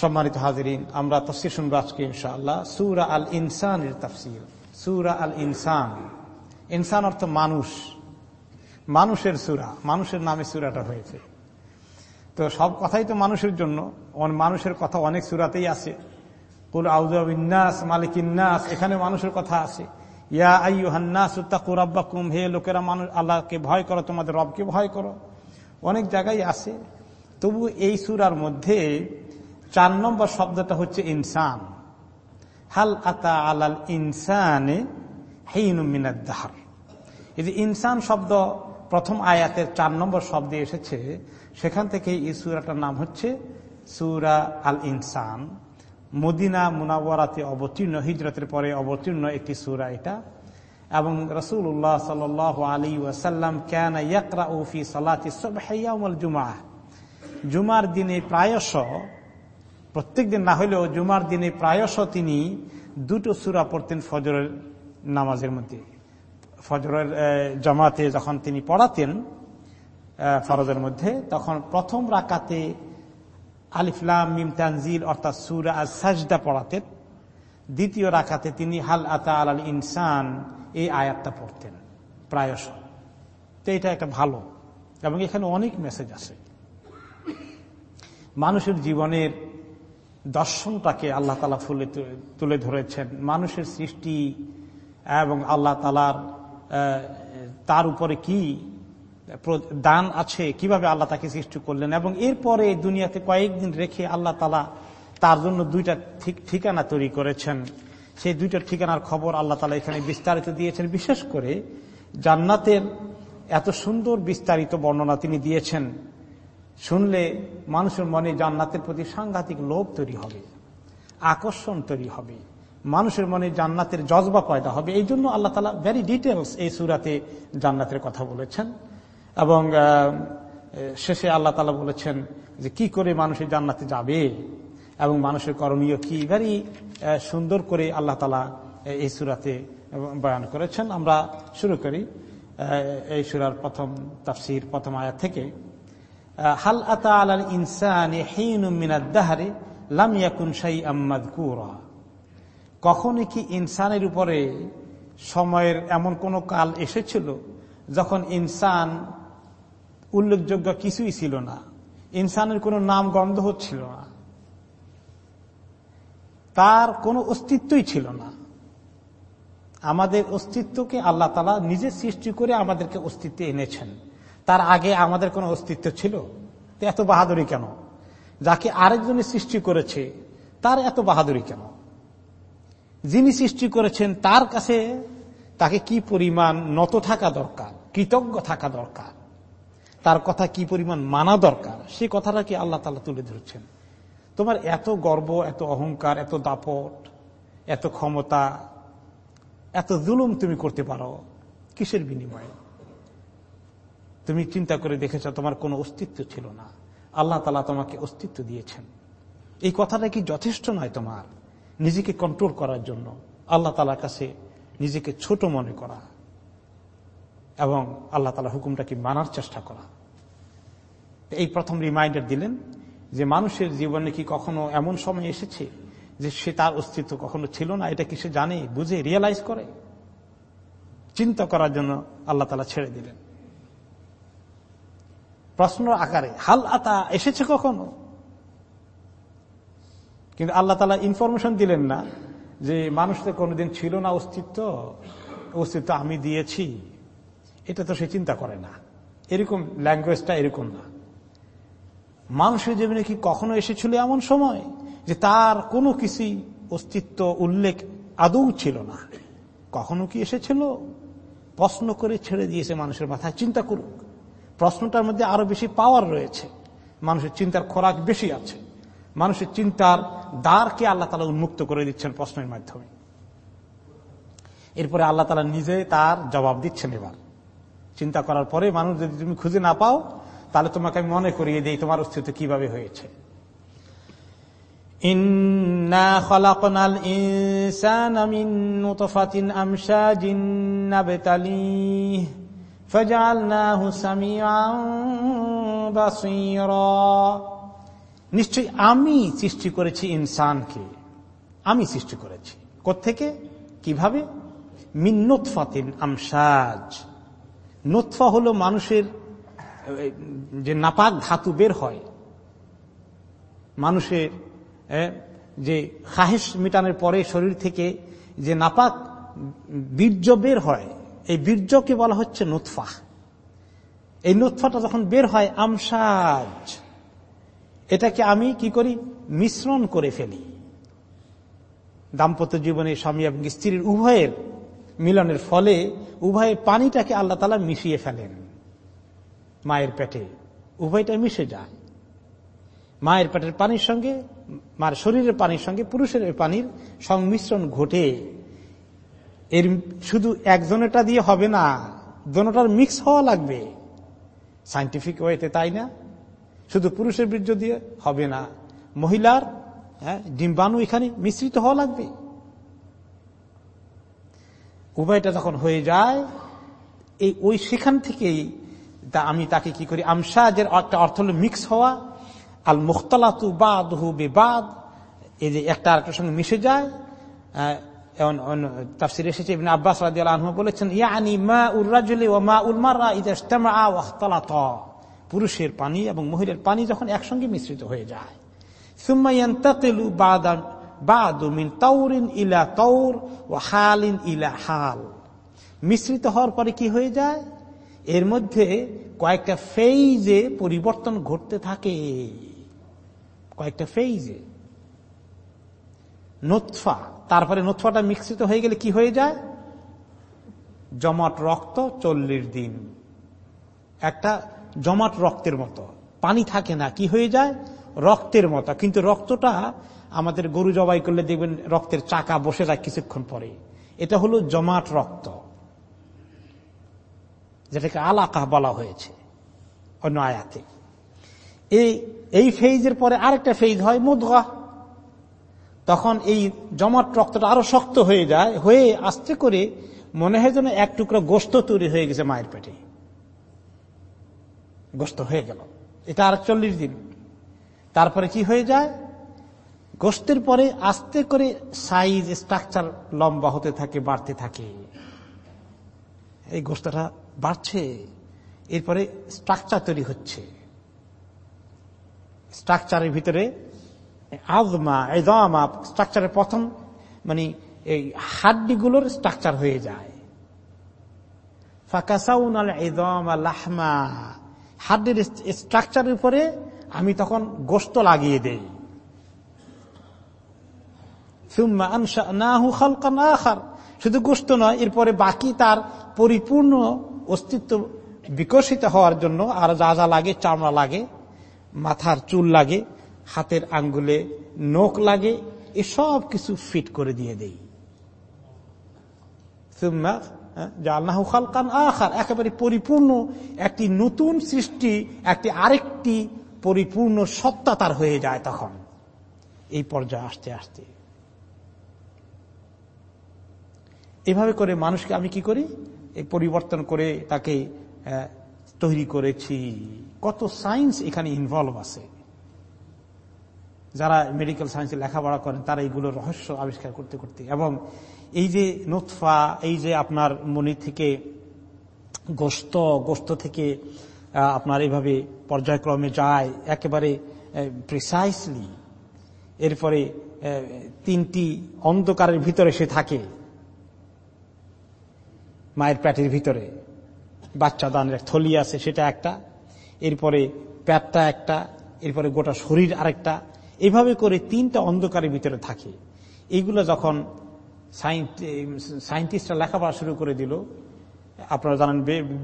সম্মানিত হাজিরিন, আমরা তফসির শুনব আজকে ইনশাআল্লাহ। সুরা আল ইনসানের তফসির। সুরা আল ইনসান ইনসান অর্থ মানুষ। মানুষের সুরা। মানুষের নামে সুরাটা হয়েছে। তো সব কথাই তো মানুষের জন্য। মানুষের কথা অনেক সুরাতেই আছে। কুল মালিক ইন্নাস এখানে মানুষের কথা আছে। ইয়া আইহান্নাস উত্তাকুরাব্বাকুম হে লোকেরা মানুষ, আল্লাহকে ভয় করো, তোমাদের রবকে ভয় করো। অনেক জায়গায় আছে। তবু এই সুরার মধ্যে চার নম্বর শব্দটা হচ্ছে ইনসান। হাল আতা আলাল ইনসানে হেইনুমিনাদ্দাহার এই যে ইনসান শব্দ প্রথম আয়াতের চার নম্বর শব্দে এসেছে, সেখান থেকে এই সুরাটার নাম হচ্ছে সুরা আল ইনসান। মদিনা মুনাওয়ারাতে অবতীর্ণ, হিজরতের পরে অবতীর্ণ একটি সুরা এটা। এবং রসুল উল্লাহ সাল আলী ওয়াসাল্লাম কেন ইয়াকরা ওফি সালাতি সবাইয়ামল জুমা জুমার দিনে প্রায়শ প্রত্যেক দিন না হলেও জুমার দিনে প্রায়শ তিনি দুটো সুরা পড়তেন ফজরের নামাজের মধ্যে। ফজরের জামাতে যখন তিনি পড়াতেন ফরজের মধ্যে, তখন প্রথম রাকাতে আলিফলাম মিম তানজিল অর্থাৎ সুরা আজ সাজদা পড়াতেন। দ্বিতীয় রাখাতে তিনি হাল আতা আল ইনসান, এই আয়াতটা পড়তেন, প্রায়শ। তো এটা একটা ভালো, এবং এখানে অনেক মেসেজ আছে। মানুষের জীবনের দর্শনটাকে আল্লাহ তালা ফুলে তুলে ধরেছেন। মানুষের সৃষ্টি এবং আল্লাহ তালার তার উপরে কি দান আছে, কীভাবে আল্লাহ তাকে সৃষ্টি করলেন এবং এরপরে দুনিয়াতে কয়েকদিন রেখে আল্লাহ তালা তার জন্য দুইটা ঠিকানা তৈরি করেছেন। সেই দুইটা ঠিকানার খবর আল্লাহ তালা এখানে বিস্তারিত দিয়েছেন। বিশেষ করে জান্নাতের এত সুন্দর বিস্তারিত বর্ণনা তিনি দিয়েছেন। শুনলে মানুষের মনে জান্নাতের প্রতি সাংঘাতিক লোভ তৈরি হবে, আকর্ষণ তৈরি হবে, মানুষের মনে জান্নাতের জজবা পয়দা হবে। এই জন্য আল্লাহ তালা ভেরি ডিটেলস এই সুরাতে জান্নাতের কথা বলেছেন। এবং শেষে আল্লাহ তালা বলেছেন যে কি করে মানুষের জান্নাতে যাবে এবং মানুষের করণীয় কি? ভেরি সুন্দর করে আল্লাহ তালা এই সুরাতে বয়ান করেছেন। আমরা শুরু করি এই সুরার প্রথম তাফসির, প্রথম আয়াত থেকে। হাল আতা আলাল ইনসানে হিনুমিনাদাহারে লাম ইয়াকুন শাই আম্মাদ কুরা কখনই কি ইনসানের উপরে সময়ের এমন কোন কাল এসেছিল যখন ইনসান উল্লেখযোগ্য কিছুই ছিল না? ইনসানের কোনো নাম গন্ধ হচ্ছিল না। তার কোনো অস্তিত্বই ছিল না। আমাদের অস্তিত্বকে আল্লাহ তালা নিজে সৃষ্টি করে আমাদেরকে অস্তিত্বে এনেছেন। তার আগে আমাদের কোনো অস্তিত্ব ছিল? এত বাহাদুরি কেন? যাকে আরেকজনে সৃষ্টি করেছে, তার এত বাহাদুরি কেন? যিনি সৃষ্টি করেছেন, তার কাছে তাকে কি পরিমাণ নত থাকা দরকার, কৃতজ্ঞ থাকা দরকার, তার কথা কি পরিমাণ মানা দরকার সেই কথাটাকে আল্লাহ তালা তুলে ধরছেন? তোমার এত গর্ব, এত অহংকার, এত দাপট, এত ক্ষমতা, এত জুলুম তুমি করতে পারো, কিসের বিনিময়ে? তুমি চিন্তা করে দেখেছ তোমার কোনো অস্তিত্ব ছিল না। আল্লাহ তালা তোমাকে অস্তিত্ব দিয়েছেন। এই কথাটা কি যথেষ্ট নয় তোমার? নিজেকে কন্ট্রোল করার জন্য আল্লাহ তালার কাছে নিজেকে ছোট মনে করা এবং আল্লাহ তালা হুকুমটাকে মানার চেষ্টা করা। এই প্রথম রিমাইন্ডার দিলেন যে মানুষের জীবনে কি কখনো এমন সময় এসেছে যে সে তার অস্তিত্ব কখনো ছিল না? এটা কি সে জানে, বুঝে রিয়েলাইজ করে? চিন্তা করার জন্য আল্লাহ তালা ছেড়ে দিলেন। প্রশ্ন আকারে। হাল আতা, এসেছে কখনো? কিন্তু আল্লাহ তালা ইনফরমেশন দিলেন না যে মানুষদের কোনোদিন ছিল না অস্তিত্ব অস্তিত্ব আমি দিয়েছি। এটা তো সে চিন্তা করে না। এরকম ল্যাঙ্গুয়েজটা এরকম না। মানুষের জীবনে কি কখনো এসেছিল এমন সময় যে তার কোনো কিছুই অস্তিত্ব, উল্লেখ আদৌ ছিল না? কখনো কি এসেছিল? প্রশ্ন করে ছেড়ে দিয়েছে মানুষের মাথায়, চিন্তা করুক। প্রশ্নটার মধ্যে আরও বেশি পাওয়ার রয়েছে। মানুষের চিন্তার খোরাক বেশি আছে। মানুষের চিন্তার দ্বারকে আল্লাহ তালা উন্মুক্ত করে দিচ্ছেন প্রশ্নের মাধ্যমে। এরপরে আল্লাহ তালা নিজে তার জবাব দিচ্ছেন এবার। চিন্তা করার পরে মানুষ যদি তুমি খুঁজে না পাও, তাহলে তোমাকে আমি মনে করিয়ে দিই তোমার অস্তিত্ব কীভাবে হয়েছে। ইন্না নিশ্চয় আমি সৃষ্টি করেছি ইনসানকে। আমি সৃষ্টি করেছি। কোথেকে কীভাবে? মিন্নুৎফাতিন আমসাজ নোৎফা হলো মানুষের, যে নাপাক ধাতু বের হয়। মানুষের যে খাহেস মিটানোর পরে শরীর থেকে যে নাপাক বীর্য বের হয়। এই বীর্যকে বলা হচ্ছে নোৎফা এই নোৎফাটা যখন বের হয়, আমসাজ, এটাকে আমি কি করি? মিশ্রণ করে ফেলি। দাম্পত্য জীবনে স্বামী এবং স্ত্রীর উভয়ের মিলনের ফলে উভয়ের পানিটাকে আল্লাহ তালা মিশিয়ে ফেলেন। মায়ের পেটে উভয়টা মিশে যায়। মায়ের পেটের পানির সঙ্গে, মার শরীরের পানির সঙ্গে পুরুষের পানির সংমিশ্রণ ঘটে। এর শুধু একজনেরটা দিয়ে হবে না দোনোটার মিক্স হওয়া লাগবে। সাইন্টিফিক ওয়েতে তাই না? শুধু পুরুষের বীর্য দিয়ে হবে না, মহিলার হ্যাঁ ডিম্বাণু এখানে মিশ্রিত হওয়া লাগবে। উভয়টা যখন হয়ে যায়, এই ওই সেখান থেকেই তা আমি তাকে কি করি, আমসাজের একটা অর্থ হল মিক্স হওয়া। আল মুখতলাতু বাদ হু বেবাদ, এই যে একটা আরেকটার সঙ্গে মিশে যায় তাফসির এসেছে, ইবনে আব্বাস রাদিয়াল্লাহু আনহু বলেছেন, ইয়ানি মা উর রাজুলি ওয়া মা উল মাররা ইযা ইজতামা পুরুষের পানি এবং মহিলার পানি যখন একসঙ্গে মিশ্রিত হয়ে যায়। সুম্মা ইয়ান্তাকিলু বাদা, বাদু মিন তাওরিন ইলা তাওর ওয়া হালিন ইলা হাল। মিশ্রিত হওয়ার পরে কি হয়ে যায়? এর মধ্যে কয়েকটা ফেইজে পরিবর্তন ঘটতে থাকে। কয়েকটা ফেইজে। নোৎফা তারপরে নোৎফাটা মিশ্রিত হয়ে গেলে কি হয়ে যায়? জমাট রক্ত চল্লিশ দিন। একটা জমাট রক্তের মতো। পানি থাকে না, কি হয়ে যায়? রক্তের মতো। কিন্তু রক্তটা আমাদের গরু জবাই করলে দেখবেন রক্তের চাকা বসে যায় কিছুক্ষণ পরে। এটা হলো জমাট রক্ত। যেটাকে আলাকা বলা হয়েছে অন্য আয়াতে। এই এই ফেজের পরে আরেকটা ফেজ হয়, মুদগা। তখন এই জমাট রক্তটা আরও শক্ত হয়ে যায়, হয়ে আস্তে করে মনে হয় যেন এক টুকরো গোস্ত তৈরি হয়ে গেছে মায়ের পেটে। গোস্ত হয়ে গেল। এটা আর চল্লিশ দিন। তারপরে কি হয়ে যায়? গোস্তের পরে আস্তে করে সাইজ, স্ট্রাকচার লম্বা হতে থাকে, বাড়তে থাকে। এই গোস্তটা বাড়ছে। এরপরে স্ট্রাকচার তৈরি হচ্ছে। স্ট্রাকচারের ভিতরে আজমা এদমা স্ট্রাকচারের প্রথম মানে এই হাড্ডিগুলোর স্ট্রাকচার হয়ে যায়। হাড্ডির স্ট্রাকচারের উপরে আমি তখন গোস্ত লাগিয়ে দেই। শুধু গোস্ত নয়, এরপরে বাকি তার পরিপূর্ণ অস্তিত্ব বিকশিত হওয়ার জন্য আর যা যা লাগে, চামড়া লাগে, মাথার চুল লাগে হাতের আঙ্গুলে নখ লাগে এসব কিছু ফিট করে দিয়ে দেই। আখার, একেবারে পরিপূর্ণ একটি নতুন সৃষ্টি, একটি আরেকটি পরিপূর্ণ সত্তা তার হয়ে যায় তখন। এই পর্যায়ে আসতে আসতে। এভাবে করে মানুষকে আমি কি করি? এই পরিবর্তন করে তাকে তৈরি করেছি। কত সায়েন্স এখানে ইনভলভ আছে। যারা মেডিকেল সায়েন্সে লেখাপড়া করেন, তারা এইগুলো রহস্য আবিষ্কার করতে করতে। এবং এই যে নোৎফা এই যে আপনার মনি থেকে গোস্ত গোস্ত থেকে আপনার এইভাবে পর্যায়ক্রমে যায়, একেবারে প্রিসাইসলি এরপরে তিনটি অন্ধকারের ভিতরে সে থাকে, মায়ের প্যাটের ভিতরে। বাচ্চা দানের থলি আছে, সেটা একটা। এরপরে প্যাটটা একটা, এরপরে গোটা শরীর আরেকটা। এভাবে করে তিনটা অন্ধকারের ভিতরে থাকে। এইগুলো যখন সাইন্টিস্টরা লেখাপড়া শুরু করে দিল, আপনারা জানেন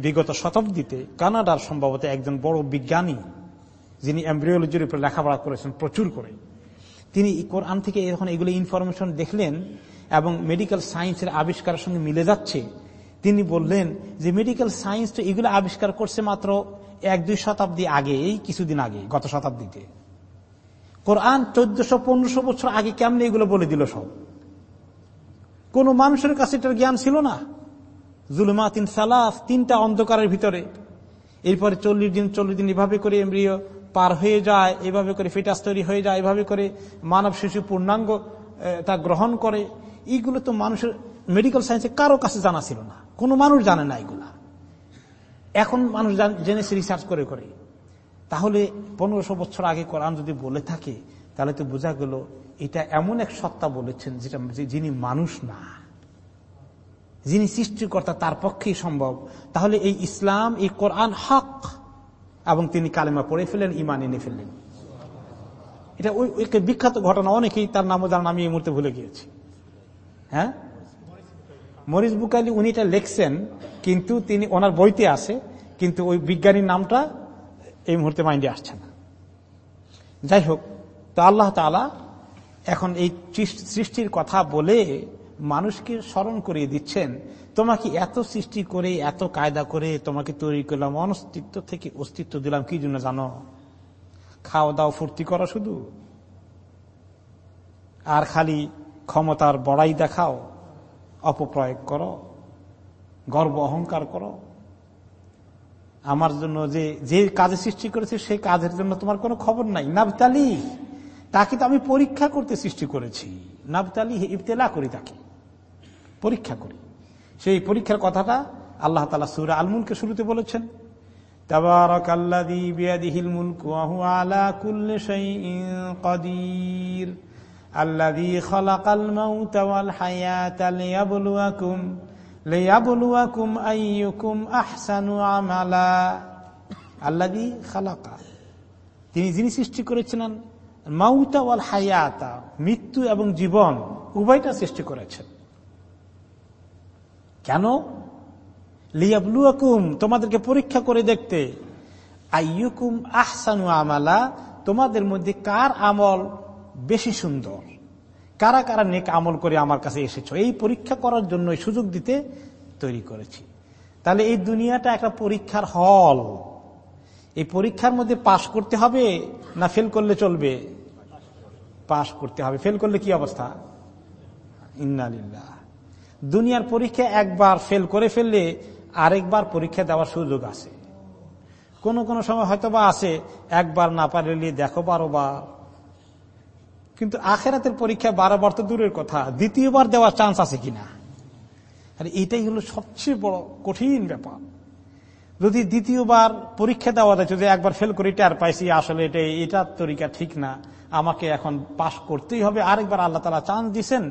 বিগত শতাব্দীতে কানাডার সম্ভবত একজন বড় বিজ্ঞানী, যিনি এমব্রিওলজির উপরে লেখাপড়া করেছেন প্রচুর করে, তিনি কোরআন থেকে যখন এগুলো ইনফরমেশন দেখলেন এবং মেডিকেল সায়েন্সের আবিষ্কারের সঙ্গে মিলে যাচ্ছে, তিনি বললেন যে মেডিকেল সায়েন্স তো এগুলো আবিষ্কার করছে মাত্র এক দুই শতাব্দী আগে এই কিছুদিন আগে, গত শতাব্দীতে। কোরআন চোদ্দশো, পনেরোশো বছর আগে কেমনি এগুলো বলে দিল সব? কোন মানুষের কাছে এটার জ্ঞান ছিল না? জুলুমাতিন সালাফ তিনটা অন্ধকারের ভিতরে। এরপরে চল্লিশ দিন চল্লিশ দিন এভাবে করে এমব্রিয় পার হয়ে যায়, এভাবে করে ফিটাস তৈরি হয়ে যায়, এভাবে করে মানব শিশু পূর্ণাঙ্গ তা গ্রহণ করে। এইগুলো তো মানুষের মেডিকেল সায়েন্সে কারও কাছে জানা ছিল না। কোনো মানুষ জানে না এগুলা। এখন মানুষ জেনেছে রিসার্চ করে করে। তাহলে পনেরোশো বছর আগে কোরআন যদি বলে থাকে, তাহলে তো বোঝা গেল এটা এমন এক সত্তা বলেছেন যেটা যিনি মানুষ না। যিনি সৃষ্টিকর্তা, তার পক্ষেই সম্ভব। তাহলে এই ইসলাম, এই কোরআন হক, এবং তিনি কালেমা পড়ে ফেলেন ইমান এনে ফেললেন। এটা ওই বিখ্যাত ঘটনা, অনেকেই তার নাম যার আমি এই মুহূর্তে ভুলে গিয়েছি। হ্যাঁ? মরিস বুকালি উনি এটা লেখছেন, কিন্তু তিনি ওনার বইতে আছে, কিন্তু ওই বিজ্ঞানীর নামটা এই মুহূর্তে মাইন্ডে আসছে না। যাই হোক তো আল্লাহ তালা এখন এই সৃষ্টির কথা বলে মানুষকে স্মরণ করিয়ে দিচ্ছেন, তোমাকে এত সৃষ্টি করে, এত কায়দা করে তোমাকে তৈরি করলাম, অনস্তিত্ব থেকে অস্তিত্ব দিলাম, কি জন্য জানো? খাওয়া দাওয়া ফুর্তি করা শুধু। আর খালি ক্ষমতার বড়াই দেখাও, অপপ্রয়োগ করো, গর্ব অহংকার করো। আমার জন্য যে যে কাজে সৃষ্টি করেছে, সেই কাজের জন্য তোমার কোনো খবর নাই। নাবতালি, তাকে তো আমি পরীক্ষা করতে সৃষ্টি করেছি। নাবতালি ইফতেলা করি তাকে। পরীক্ষা করি। সেই পরীক্ষার কথাটা আল্লাহ তালা সুরা আলমুলকে শুরুতে বলেছেন আল্লাদি লিয়াবলুয়াকুম আইয়ুকুম আহসানু আমালা আল্লাদি খালাকা তিনি যিনি সৃষ্টি করেছিলেন মাউতা ওয়াল হায়াতা, মৃত্যু এবং জীবন উভয়টা সৃষ্টি করেছেন। কেন? লিয়াবলুয়াকুম, তোমাদেরকে পরীক্ষা করে দেখতে। আইয়ুকুম আহসানু আমালা, তোমাদের মধ্যে কার আমল বেশি সুন্দর? কারা কারা নেক আমল করে আমার কাছে এসেছ? এই পরীক্ষা করার জন্য সুযোগ দিতে তৈরি করেছি। তাহলে এই দুনিয়াটা একটা পরীক্ষার হল। এই পরীক্ষার মধ্যে পাশ করতে হবে না ফেল করলে চলবে? পাশ করতে হবে। ফেল করলে কি অবস্থা? ইন্নালিল্লাহ দুনিয়ার পরীক্ষা একবার ফেল করে ফেললে আরেকবার পরীক্ষা দেওয়ার সুযোগ আছে। কোন কোন সময় হয়তো বা আছে, একবার না পারলে দেখো বারোবার। কিন্তু আখেরাতের পরীক্ষা বারবার তো দূরের কথা। দ্বিতীয়বার দেওয়ার চান্স আছে কিনা? আর এটাই হলো সবচেয়ে বড় কঠিন ব্যাপার। যদি দ্বিতীয়বার পরীক্ষা দেওয়া যায়, যদি একবার ফেল করে, টের পাইছি, আসলে এটা এটার তরিকা ঠিক না। আমাকে এখন পাশ করতেই হবে। আরেকবার আল্লাহ তালা চান্স দিচ্ছেন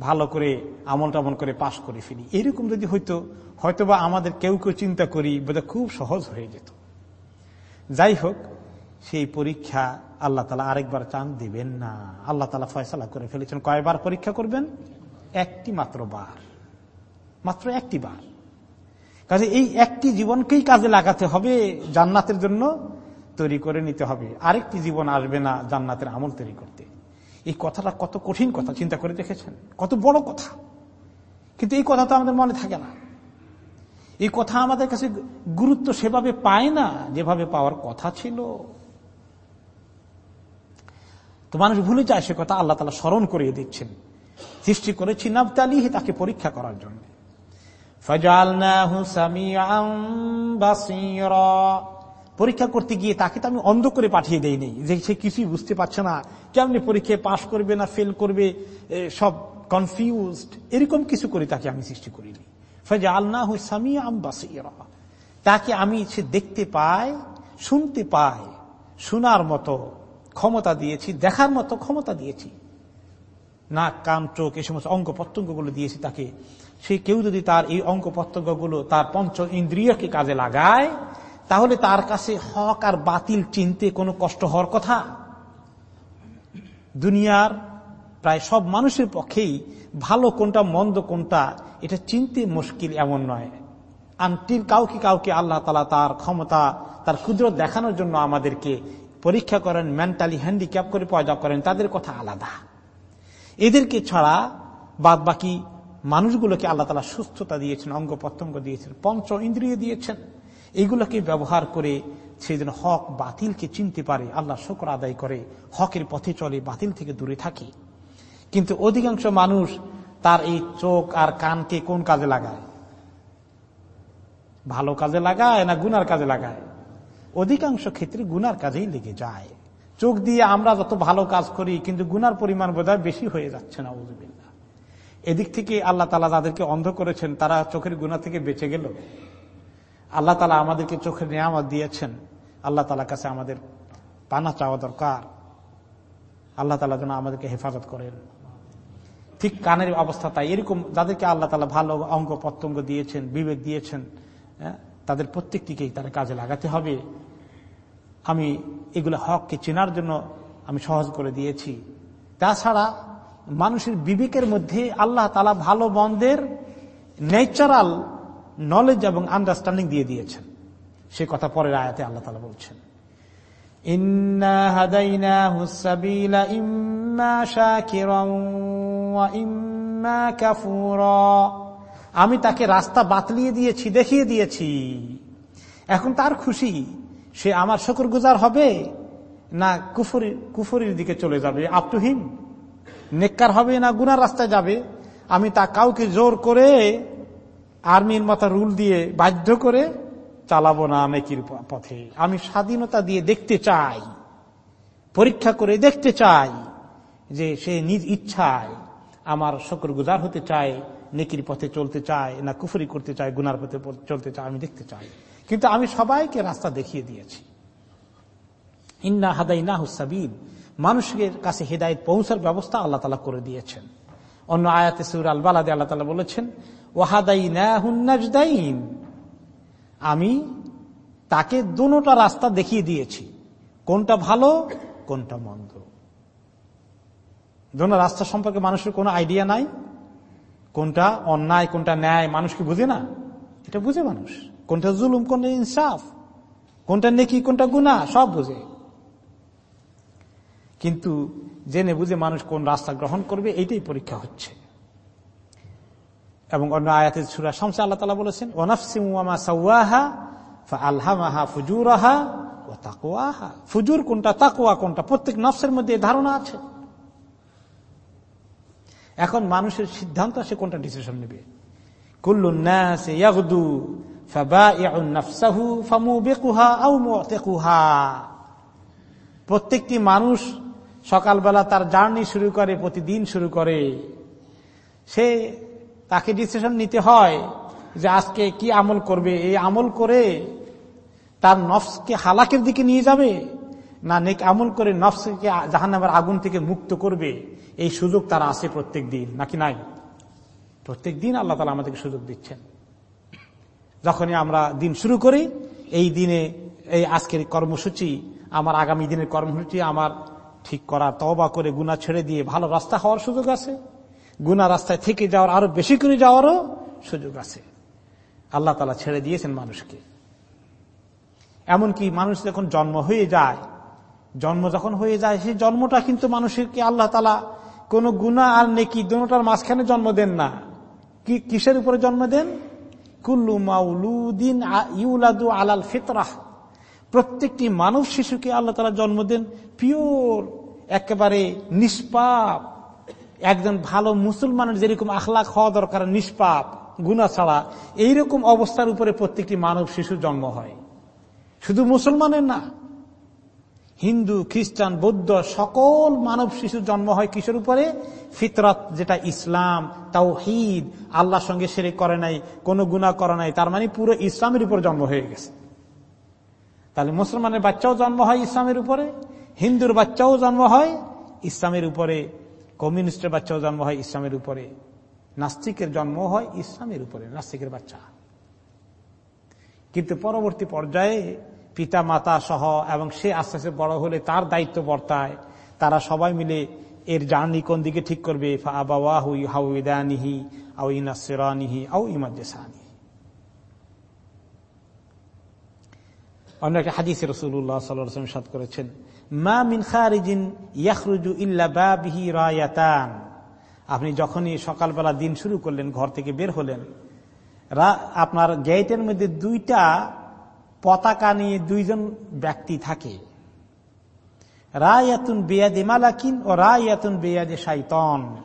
ভালো করে আমল টামল করে পাশ করে ফেলি এরকম যদি হইতো, হয়তোবা আমাদের কেউ কেউ চিন্তা করি, বোধহয় খুব সহজ হয়ে যেত। যাই হোক সেই পরীক্ষা আল্লাহ তালা আরেকবার চান দিবেন না। আল্লাহ তালা ফয়সালা করে ফেলেছেন। কয়বার পরীক্ষা করবেন? একটি মাত্র বার। মাত্র একটি বার। কাজে এই একটি জীবনকেই কাজে লাগাতে হবে জান্নাতের জন্য, তৈরি করে নিতে হবে। আরেকটি জীবন আসবে না জান্নাতের আমল তৈরি করতে। এই কথাটা কত কঠিন কথা, চিন্তা করে দেখেছেন? কত বড় কথা। কিন্তু এই কথা তো আমাদের মনে থাকে না। এই কথা আমাদের কাছে গুরুত্ব সেভাবে পায় না, যেভাবে পাওয়ার কথা ছিল। তো মানুষ ভুলে যায় সে কথা আল্লাহ তালা স্মরণ করিয়ে দিচ্ছেন। সৃষ্টি করেছি নাবতালি তাকে পরীক্ষা করার জন্য। পরীক্ষা করতে গিয়ে তাকে তো আমি অন্ধ করে পাঠিয়ে দেই নেই। যে সে কিছুই বুঝতে পারছে না। কেমনি পরীক্ষায় পাশ করবে না ফেল করবে সব কনফিউজড এরকম কিছু করে তাকে আমি সৃষ্টি করিনি। ফজা আল্লাহ বাসিরা। তাকে আমি সে দেখতে পায়, শুনতে পায়, শোনার মতো ক্ষমতা দিয়েছি, দেখার মতো ক্ষমতা দিয়েছি। নাক, কান, চোখ, এই সমস্ত অঙ্গ প্রত্যঙ্গগুলো দিয়েছি তাকে। সে কেউ যদি তার এই অঙ্গ প্রত্যঙ্গগুলো তার পঞ্চ ইন্দ্রিয়কে কাজে লাগায়, তাহলে তার কাছে হক আর বাতিল চিনতে কোনো কষ্ট হওয়ার কথা। দুনিয়ার প্রায় সব মানুষের পক্ষেই ভালো কোনটা, মন্দ কোনটা, এটা চিনতে মুশকিল এমন নয়। আনটিল কাউকে কাউকে আল্লাহ তালা তার ক্ষমতা, তার ক্ষুদ্র দেখানোর জন্য আমাদেরকে পরীক্ষা করেন মেন্টালি হ্যান্ডিক্যাপ করে পয়দা করেন, তাদের কথা আলাদা। এদেরকে ছাড়া বাদ বাকি মানুষগুলোকে আল্লাহ তালা সুস্থতা দিয়েছেন, অঙ্গ প্রত্যঙ্গ দিয়েছেন, পঞ্চ ইন্দ্রিয় দিয়েছেন। এগুলোকে ব্যবহার করে সে যেন হক বাতিলকে চিনতে পারে, আল্লাহ শকর আদায় করে, হকের পথে চলে, বাতিল থেকে দূরে থাকে। কিন্তু অধিকাংশ মানুষ তার এই চোখ আর কানকে কোন কাজে লাগায়? ভালো কাজে লাগায় না গুনার কাজে লাগায়? অধিকাংশ ক্ষেত্রে গুনার কাজেই লেগে যায়। চোখ দিয়ে আমরা যত ভালো কাজ করি কিন্তু গুনার পরিমাণ বোধহয় বেশি হয়ে যাচ্ছে না উজুবিল্লা এদিক থেকে আল্লাহ তালা তাদেরকে অন্ধ করেছেন তারা চোখের গুণা থেকে বেঁচে গেল। আল্লাহ তালা আমাদেরকে চোখের নিয়ামত দিয়েছেন। আল্লাহ তালার কাছে আমাদের পানা চাওয়া দরকার। আল্লাহ তালা যেন আমাদেরকে হেফাজত করেন। ঠিক কানের অবস্থা তাই। এরকম যাদেরকে আল্লাহ তালা ভালো অঙ্গ প্রত্যঙ্গ দিয়েছেন বিবেক দিয়েছেন হ্যাঁ, তাদের প্রত্যেকটিকেই তারা কাজে লাগাতে হবে। আমি এগুলো হককে চেনার জন্য আমি সহজ করে দিয়েছি। তাছাড়া মানুষের বিবেকের মধ্যে আল্লাহ তালা ভালো বন্ধের ন্যাচারাল নলেজ এবং আন্ডারস্ট্যান্ডিং দিয়ে দিয়েছেন। সে কথা পরের আয়াতে আল্লাহ তালা বলছেন আমি তাকে রাস্তা বাতলিয়ে দিয়েছি, দেখিয়ে দিয়েছি। এখন তার খুশি। সে আমার শকর গুজার হবে না কুফরি কুফরির দিকে চলে যাবে? আপ টু হিম নেককার হবে না গুনার রাস্তায় যাবে? আমি তা কাউকে জোর করে আর্মির মাথা রুল দিয়ে বাধ্য করে চালাবো না নেকির পথে। আমি স্বাধীনতা দিয়ে দেখতে চাই, পরীক্ষা করে দেখতে চাই যে সে নিজ ইচ্ছায় আমার শকর গুজার হতে চায় নেকির পথে চলতে চায়, না কুফরি করতে চায়, গুনার পথে চলতে চায়, আমি দেখতে চাই। কিন্তু আমি সবাইকে রাস্তা দেখিয়ে দিয়েছি। ইন্না হাদাই না হুসাবিব মানুষের কাছে হেদায়ত পৌঁছার ব্যবস্থা আল্লাহ তালা করে দিয়েছেন। অন্য আয়াতে সুর আল বালাদে আল্লাহ তালা বলেছেন ওয়াহাদাই নাজদাইন আমি তাকে দুটা রাস্তা দেখিয়ে দিয়েছি, কোনটা ভালো, কোনটা মন্দ। দোনো রাস্তা সম্পর্কে মানুষের কোনো আইডিয়া নাই। কোনটা অন্যায়, কোনটা ন্যায়, মানুষ কি বুঝে না? এটা বুঝে মানুষ। কোনটা জুলুম, কোনটা ইনসাফ, কোনটা নেকি, কোনটা গুণা সব বুঝে। কিন্তু জেনে বুঝে মানুষ কোন রাস্তা গ্রহণ করবে, এইটাই পরীক্ষা হচ্ছে। এবং অন্য আয়াতের সুরা শামসা, আল্লাহ তালা বলেছেন ওনাফসিমা আল্লাহা ফুজুরাহা ও তাকুয়াহা ফুজুর কোনটা তাকুয়া কোনটা, প্রত্যেক নফসের মধ্যে ধারণা আছে। এখন মানুষের সিদ্ধান্ত সে কোনটা ডিসিশন নেবে? প্রত্যেকটি মানুষ সকালবেলা তার জার্নি শুরু করে, প্রতিদিন শুরু করে। সে তাকে ডিসিশন নিতে হয় যে আজকে কি আমল করবে? এই আমল করে তার নফসকে হালাকের দিকে নিয়ে যাবে? না নেক আমল করে নফসকে জাহান্নামের আগুন থেকে মুক্ত করবে, এই সুযোগ তারা আছে প্রত্যেক দিন, নাকি নাই? প্রত্যেক দিন আল্লাহ তালা আমাদেরকে সুযোগ দিচ্ছেন। যখনই আমরা দিন শুরু করি, এই দিনে, এই আজকের কর্মসূচি, আমার আগামী দিনের কর্মসূচি আমার ঠিক করা তবা করে গুণা ছেড়ে দিয়ে ভালো রাস্তা হওয়ার সুযোগ আছে। গুনা রাস্তায় থেকে যাওয়ার আরও বেশি করে যাওয়ারও সুযোগ আছে। আল্লাহ তালা ছেড়ে দিয়েছেন মানুষকে। এমনকি মানুষ যখন জন্ম হয়ে যায় জন্ম যখন হয়ে যায়, সেই জন্মটা কিন্তু মানুষকে আল্লাহ তালা কোন গুণা আর নেকি দুটার মাঝখানে জন্ম দেন না। কি, কিসের উপরে জন্ম দেন? কুল্লু মাউলুদ্দিন ইউলাদু আলাল ফিতরাহ প্রত্যেকটি মানব শিশুকে আল্লাহ তালা জন্ম দেন পিওর, একেবারে নিষ্পাপ। একজন ভালো মুসলমানের যেরকম আখলাখ হওয়া দরকার, নিষ্পাপ গুণা ছাড়া, এইরকম অবস্থার উপরে প্রত্যেকটি মানব শিশু জন্ম হয়। শুধু মুসলমানের না হিন্দু, খ্রিস্টান, বৌদ্ধ, সকল মানব শিশুর জন্ম হয় কিসের উপরে? ফিতরত, যেটা ইসলাম তাও হিদ আল্লাহর সঙ্গে সেরে করে নাই, কোনো গুণা করে নাই, তার মানে পুরো ইসলামের উপর জন্ম হয়ে গেছে। তাহলে মুসলমানের বাচ্চাও জন্ম হয় ইসলামের উপরে, হিন্দুর বাচ্চাও জন্ম হয় ইসলামের উপরে, কমিউনিস্টের বাচ্চাও জন্ম হয় ইসলামের উপরে। নাস্তিকের জন্ম হয় ইসলামের উপরে, নাস্তিকের বাচ্চা। কিন্তু পরবর্তী পর্যায়ে পিতা মাতা সহ এবং সে আস্তে আস্তে বড় হলে তার দায়িত্ব বর্তায়, তারা সবাই মিলে এর জার্নি কোন দিকে ঠিক করবে? অন্য একটা হাদিসে রসুল্লাহ সাল্লাম সাদ করেছেন, মা ইল্লা বাবিহি আপনি যখনই সকালবেলা দিন শুরু করলেন, ঘর থেকে বের হলেন আপনার গেটের মধ্যে দুইটা পতাকা নিয়ে দুইজন ব্যক্তি থাকে। রায়াতুন বেয়াদে মালাকিন ও রায়াতুন বেয়াদে সাইতন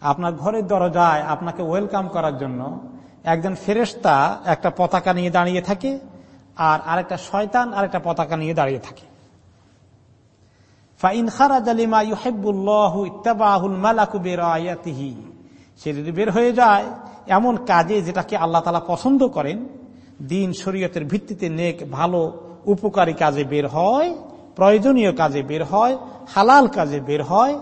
আপনার ঘরের দরজায় আপনাকে ওয়েলকাম করার জন্য একজন ফেরেস্তা একটা পতাকা নিয়ে দাঁড়িয়ে থাকে আর আরেকটা শয়তান আরেকটা পতাকা নিয়ে দাঁড়িয়ে থাকে। সে যদি বের হয়ে যায়, এমন কাজে যেটাকে আল্লাহ পছন্দ করেন দিন শরীয়তের ভিত্তিতে নেক, ভালো, উপকারী কাজে বের হয়, প্রয়োজনীয় কাজে বের হয়, হালাল কাজে বের হয়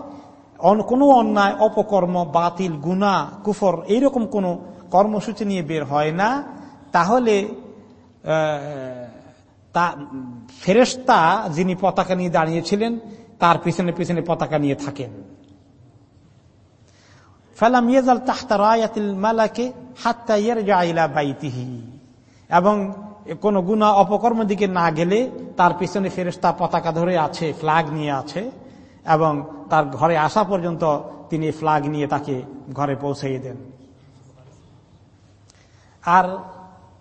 কোনো অন্যায়, অপকর্ম, বাতিল গুণা কুফর এইরকম কোনো কর্মসূচি নিয়ে বের হয় না। তাহলে তা ফেরেস্তা যিনি পতাকা নিয়ে দাঁড়িয়েছিলেন, তার পিছনে পিছনে পতাকা নিয়ে থাকেন। ফালাম ইয়াজাল তাহতা রায়াতিল মালাকে হাত্তা ইয়ারজা বাইতিহি। এবং কোন গুণা অপকর্ম দিকে না গেলে তার পিছনে ফেরেস্তা পতাকা ধরে আছে ফ্ল্যাগ নিয়ে আছে এবং তার ঘরে আসা পর্যন্ত তিনি ফ্ল্যাগ নিয়ে তাকে ঘরে পৌঁছাইয়ে দেন। আর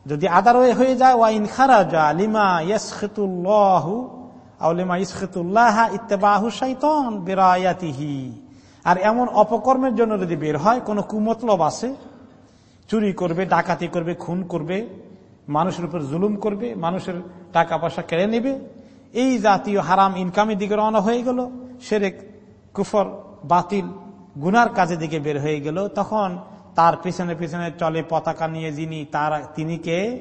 যদি আদার হয়ে যায় ওয়াইন খারাজা লিমা ইয়াসখিতুল্লাহু আউলিমা ইসখিতুল্লাহ ইত্তেবাহু শাইতন বেরায়াতিহি। আর এমন অপকর্মের জন্য যদি বের হয়, কোনো কুমতলব আছে? চুরি করবে, ডাকাতি করবে, খুন করবে মানুষের উপর জুলুম করবে, মানুষের টাকা পয়সা কেড়ে নেবে। এই জাতীয় হারাম ইনকামের দিকে রওনা হয়ে গেল। সেরেক, কুফর, বাতিল, গুনার কাজে দিকে বের হয়ে গেল। তখন তার পিছনে পিছনে চলে পতাকা নিয়ে যিনি, তার, তিনি কে?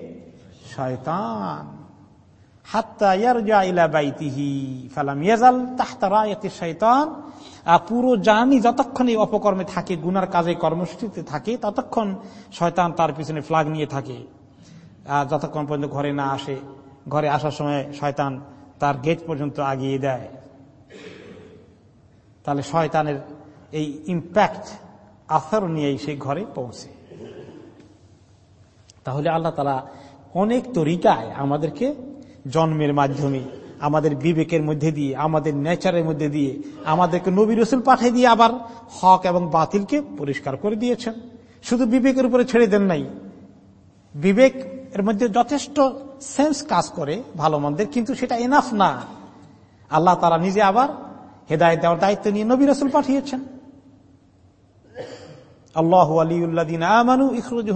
শয়তান। পুরো জানি যতক্ষণ এই অপকর্মে থাকে, গুনার কাজে কর্মসূচিতে থাকে, ততক্ষণ শয়তান তার পিছনে ফ্লাগ নিয়ে থাকে। যতক্ষণ পর্যন্ত ঘরে না আসে, ঘরে আসার সময় শয়তান তার গেট পর্যন্ত আগিয়ে দেয়। তাহলে শয়তানের এই ইম্প্যাক্ট আসার নিয়েই সেই ঘরে পৌঁছে। তাহলে আল্লাহ তালা অনেক তরিকায় আমাদেরকে জন্মের মাধ্যমে, আমাদের বিবেকের মধ্যে দিয়ে, আমাদের নেচারের মধ্যে দিয়ে, আমাদেরকে নবী রসুল পাঠিয়ে দিয়ে আবার হক এবং বাতিলকে পরিষ্কার করে দিয়েছেন। শুধু বিবেকের উপরে ছেড়ে দেন নাই, বিবেক এর মধ্যে যথেষ্ট সেন্স কাজ করে, ভালো মন্দের, কিন্তু সেটা এনাফ না। আল্লাহ তারা নিজে আবার হেদায় দেওয়ার দায়িত্ব নিয়ে নবী রসুল পাঠিয়েছেন। আল্লাহ আলিউল্লাদিন আমানু ইখরুজ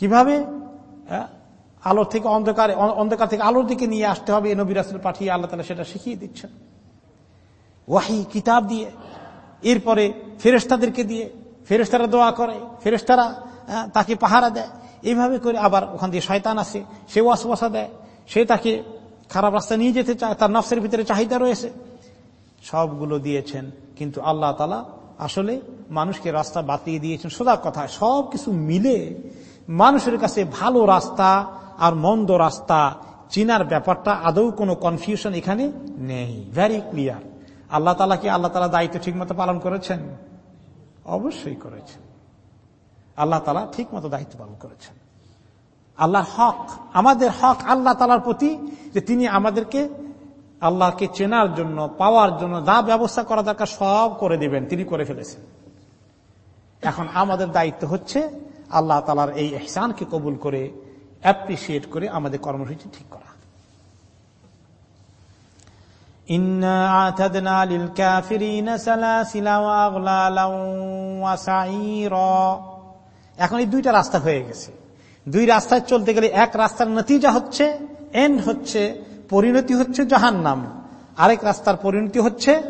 কীভাবে? হ্যাঁ? আলোর থেকে অন্ধকার অন্ধকার থেকে আলোর দিকে নিয়ে আসতে হবে নবী রাসুল পাঠিয়ে আল্লাহ তালা সেটা শিখিয়ে দিচ্ছেন। ওয়াহি, কিতাব দিয়ে, এরপরে ফেরেস্তাদেরকে দিয়ে ফেরেস্তারা দোয়া করে ফেরেস্তারা তাকে পাহারা দেয়। এইভাবে করে আবার ওখান দিয়ে শয়তান আসে, সে ওয়াসওয়াসা দেয়। সে তাকে খারাপ রাস্তা নিয়ে যেতে চায়, তার নফসের ভিতরে চাহিদা রয়েছে। সবগুলো দিয়েছেন, কিন্তু আল্লাহ তালা আসলে মানুষকে রাস্তা বাতিয়ে দিয়েছেন। সোজা কথা সব কিছু মিলে মানুষের কাছে ভালো রাস্তা আর মন্দ রাস্তা চিনার ব্যাপারটা আদৌ কোনো কনফিউশন এখানে নেই। ভেরি ক্লিয়ার আল্লাহ তালা কি আল্লাহ তালা দায়িত্ব ঠিক মতো পালন করেছেন? অবশ্যই করেছেন। আল্লাহ তালা ঠিক মতো দায়িত্ব পালন করেছেন। আল্লাহর হক, আমাদের হক আল্লাহ তালার প্রতি যে তিনি আমাদেরকে আল্লাহকে চেনার জন্য, পাওয়ার জন্য যা ব্যবস্থা করা দরকার সব করে দিবেন, তিনি করে ফেলেছেন। এখন আমাদের দায়িত্ব হচ্ছে আল্লাহ তালার এই এহসানকে কবুল করে অ্যাপ্রিসিয়েট করে আমাদের কর্মসূচি ঠিক করা। এখন এই দুইটা রাস্তা হয়ে গেছে। দুই রাস্তায় চলতে গেলে এক রাস্তার নতিজা হচ্ছে এন্ড হচ্ছে, পরিণতি হচ্ছে জাহান নাম আরেক রাস্তার পরিণতি হচ্ছে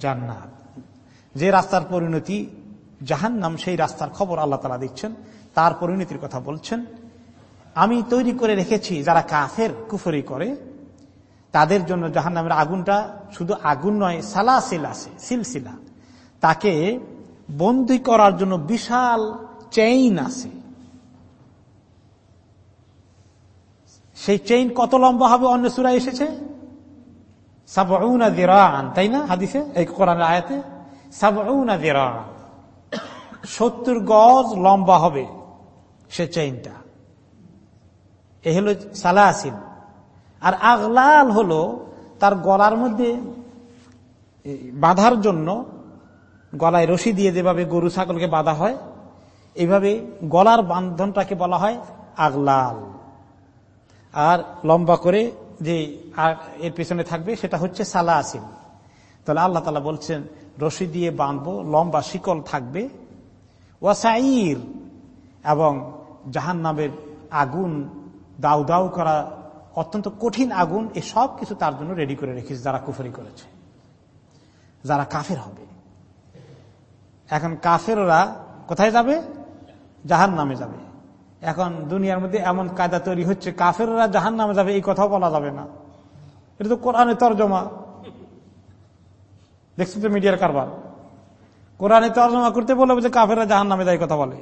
জান্নাত। যে রাস্তার পরিণতি জাহান নাম সেই রাস্তার খবর আল্লাহ তালা দিচ্ছেন। তার পরিণতির কথা বলছেন। আমি তৈরি করে রেখেছি যারা কাফের, কুফরি করে, তাদের জন্য জাহান নামের আগুনটা শুধু আগুন নয়, সালাসিল আছে, সিলসিলা। তাকে বন্দি করার জন্য বিশাল চেইন আছে। সেই চেইন কত লম্বা হবে? অন্য সুরা এসেছে? তাই না? হাদিসে, এই কোরআন আয়াতে। সত্তর গজ লম্বা হবে সে চেইনটা এ হলো সালাসিল আর আগলাল হলো তার গলার মধ্যে বাঁধার জন্য গলায় রশি দিয়ে যেভাবে গরু, ছাগলকে বাঁধা হয় এইভাবে গলার বান্ধনটাকে বলা হয় আগলাল। আর লম্বা করে যে এর পেছনে থাকবে সেটা হচ্ছে সালা আসিল তাহলে আল্লাহ তালা বলছেন, রশি দিয়ে বাঁধবো, লম্বা শিকল থাকবে। ওয়াসাইর এবং জাহান নামের আগুন, দাউ দাউ করা অত্যন্ত কঠিন আগুন এই সব কিছু তার জন্য রেডি করে রেখেছে, যারা কুফরি করেছে। যারা কাফের হবে। এখন কাফেররা কোথায় যাবে? জাহান নামে যাবে। এখন দুনিয়ার মধ্যে এমন কায়দা তৈরি হচ্ছে, কাফেররা জাহান নামে যাবে, এই কথাও বলা যাবে না। এটা তো কোরআনে তর্জমা। দেখছি তো মিডিয়ার কারবার? কোরআনে তর্জমা করতে বলবে যে কাফেররা জাহান নামে যায় কথা বলে।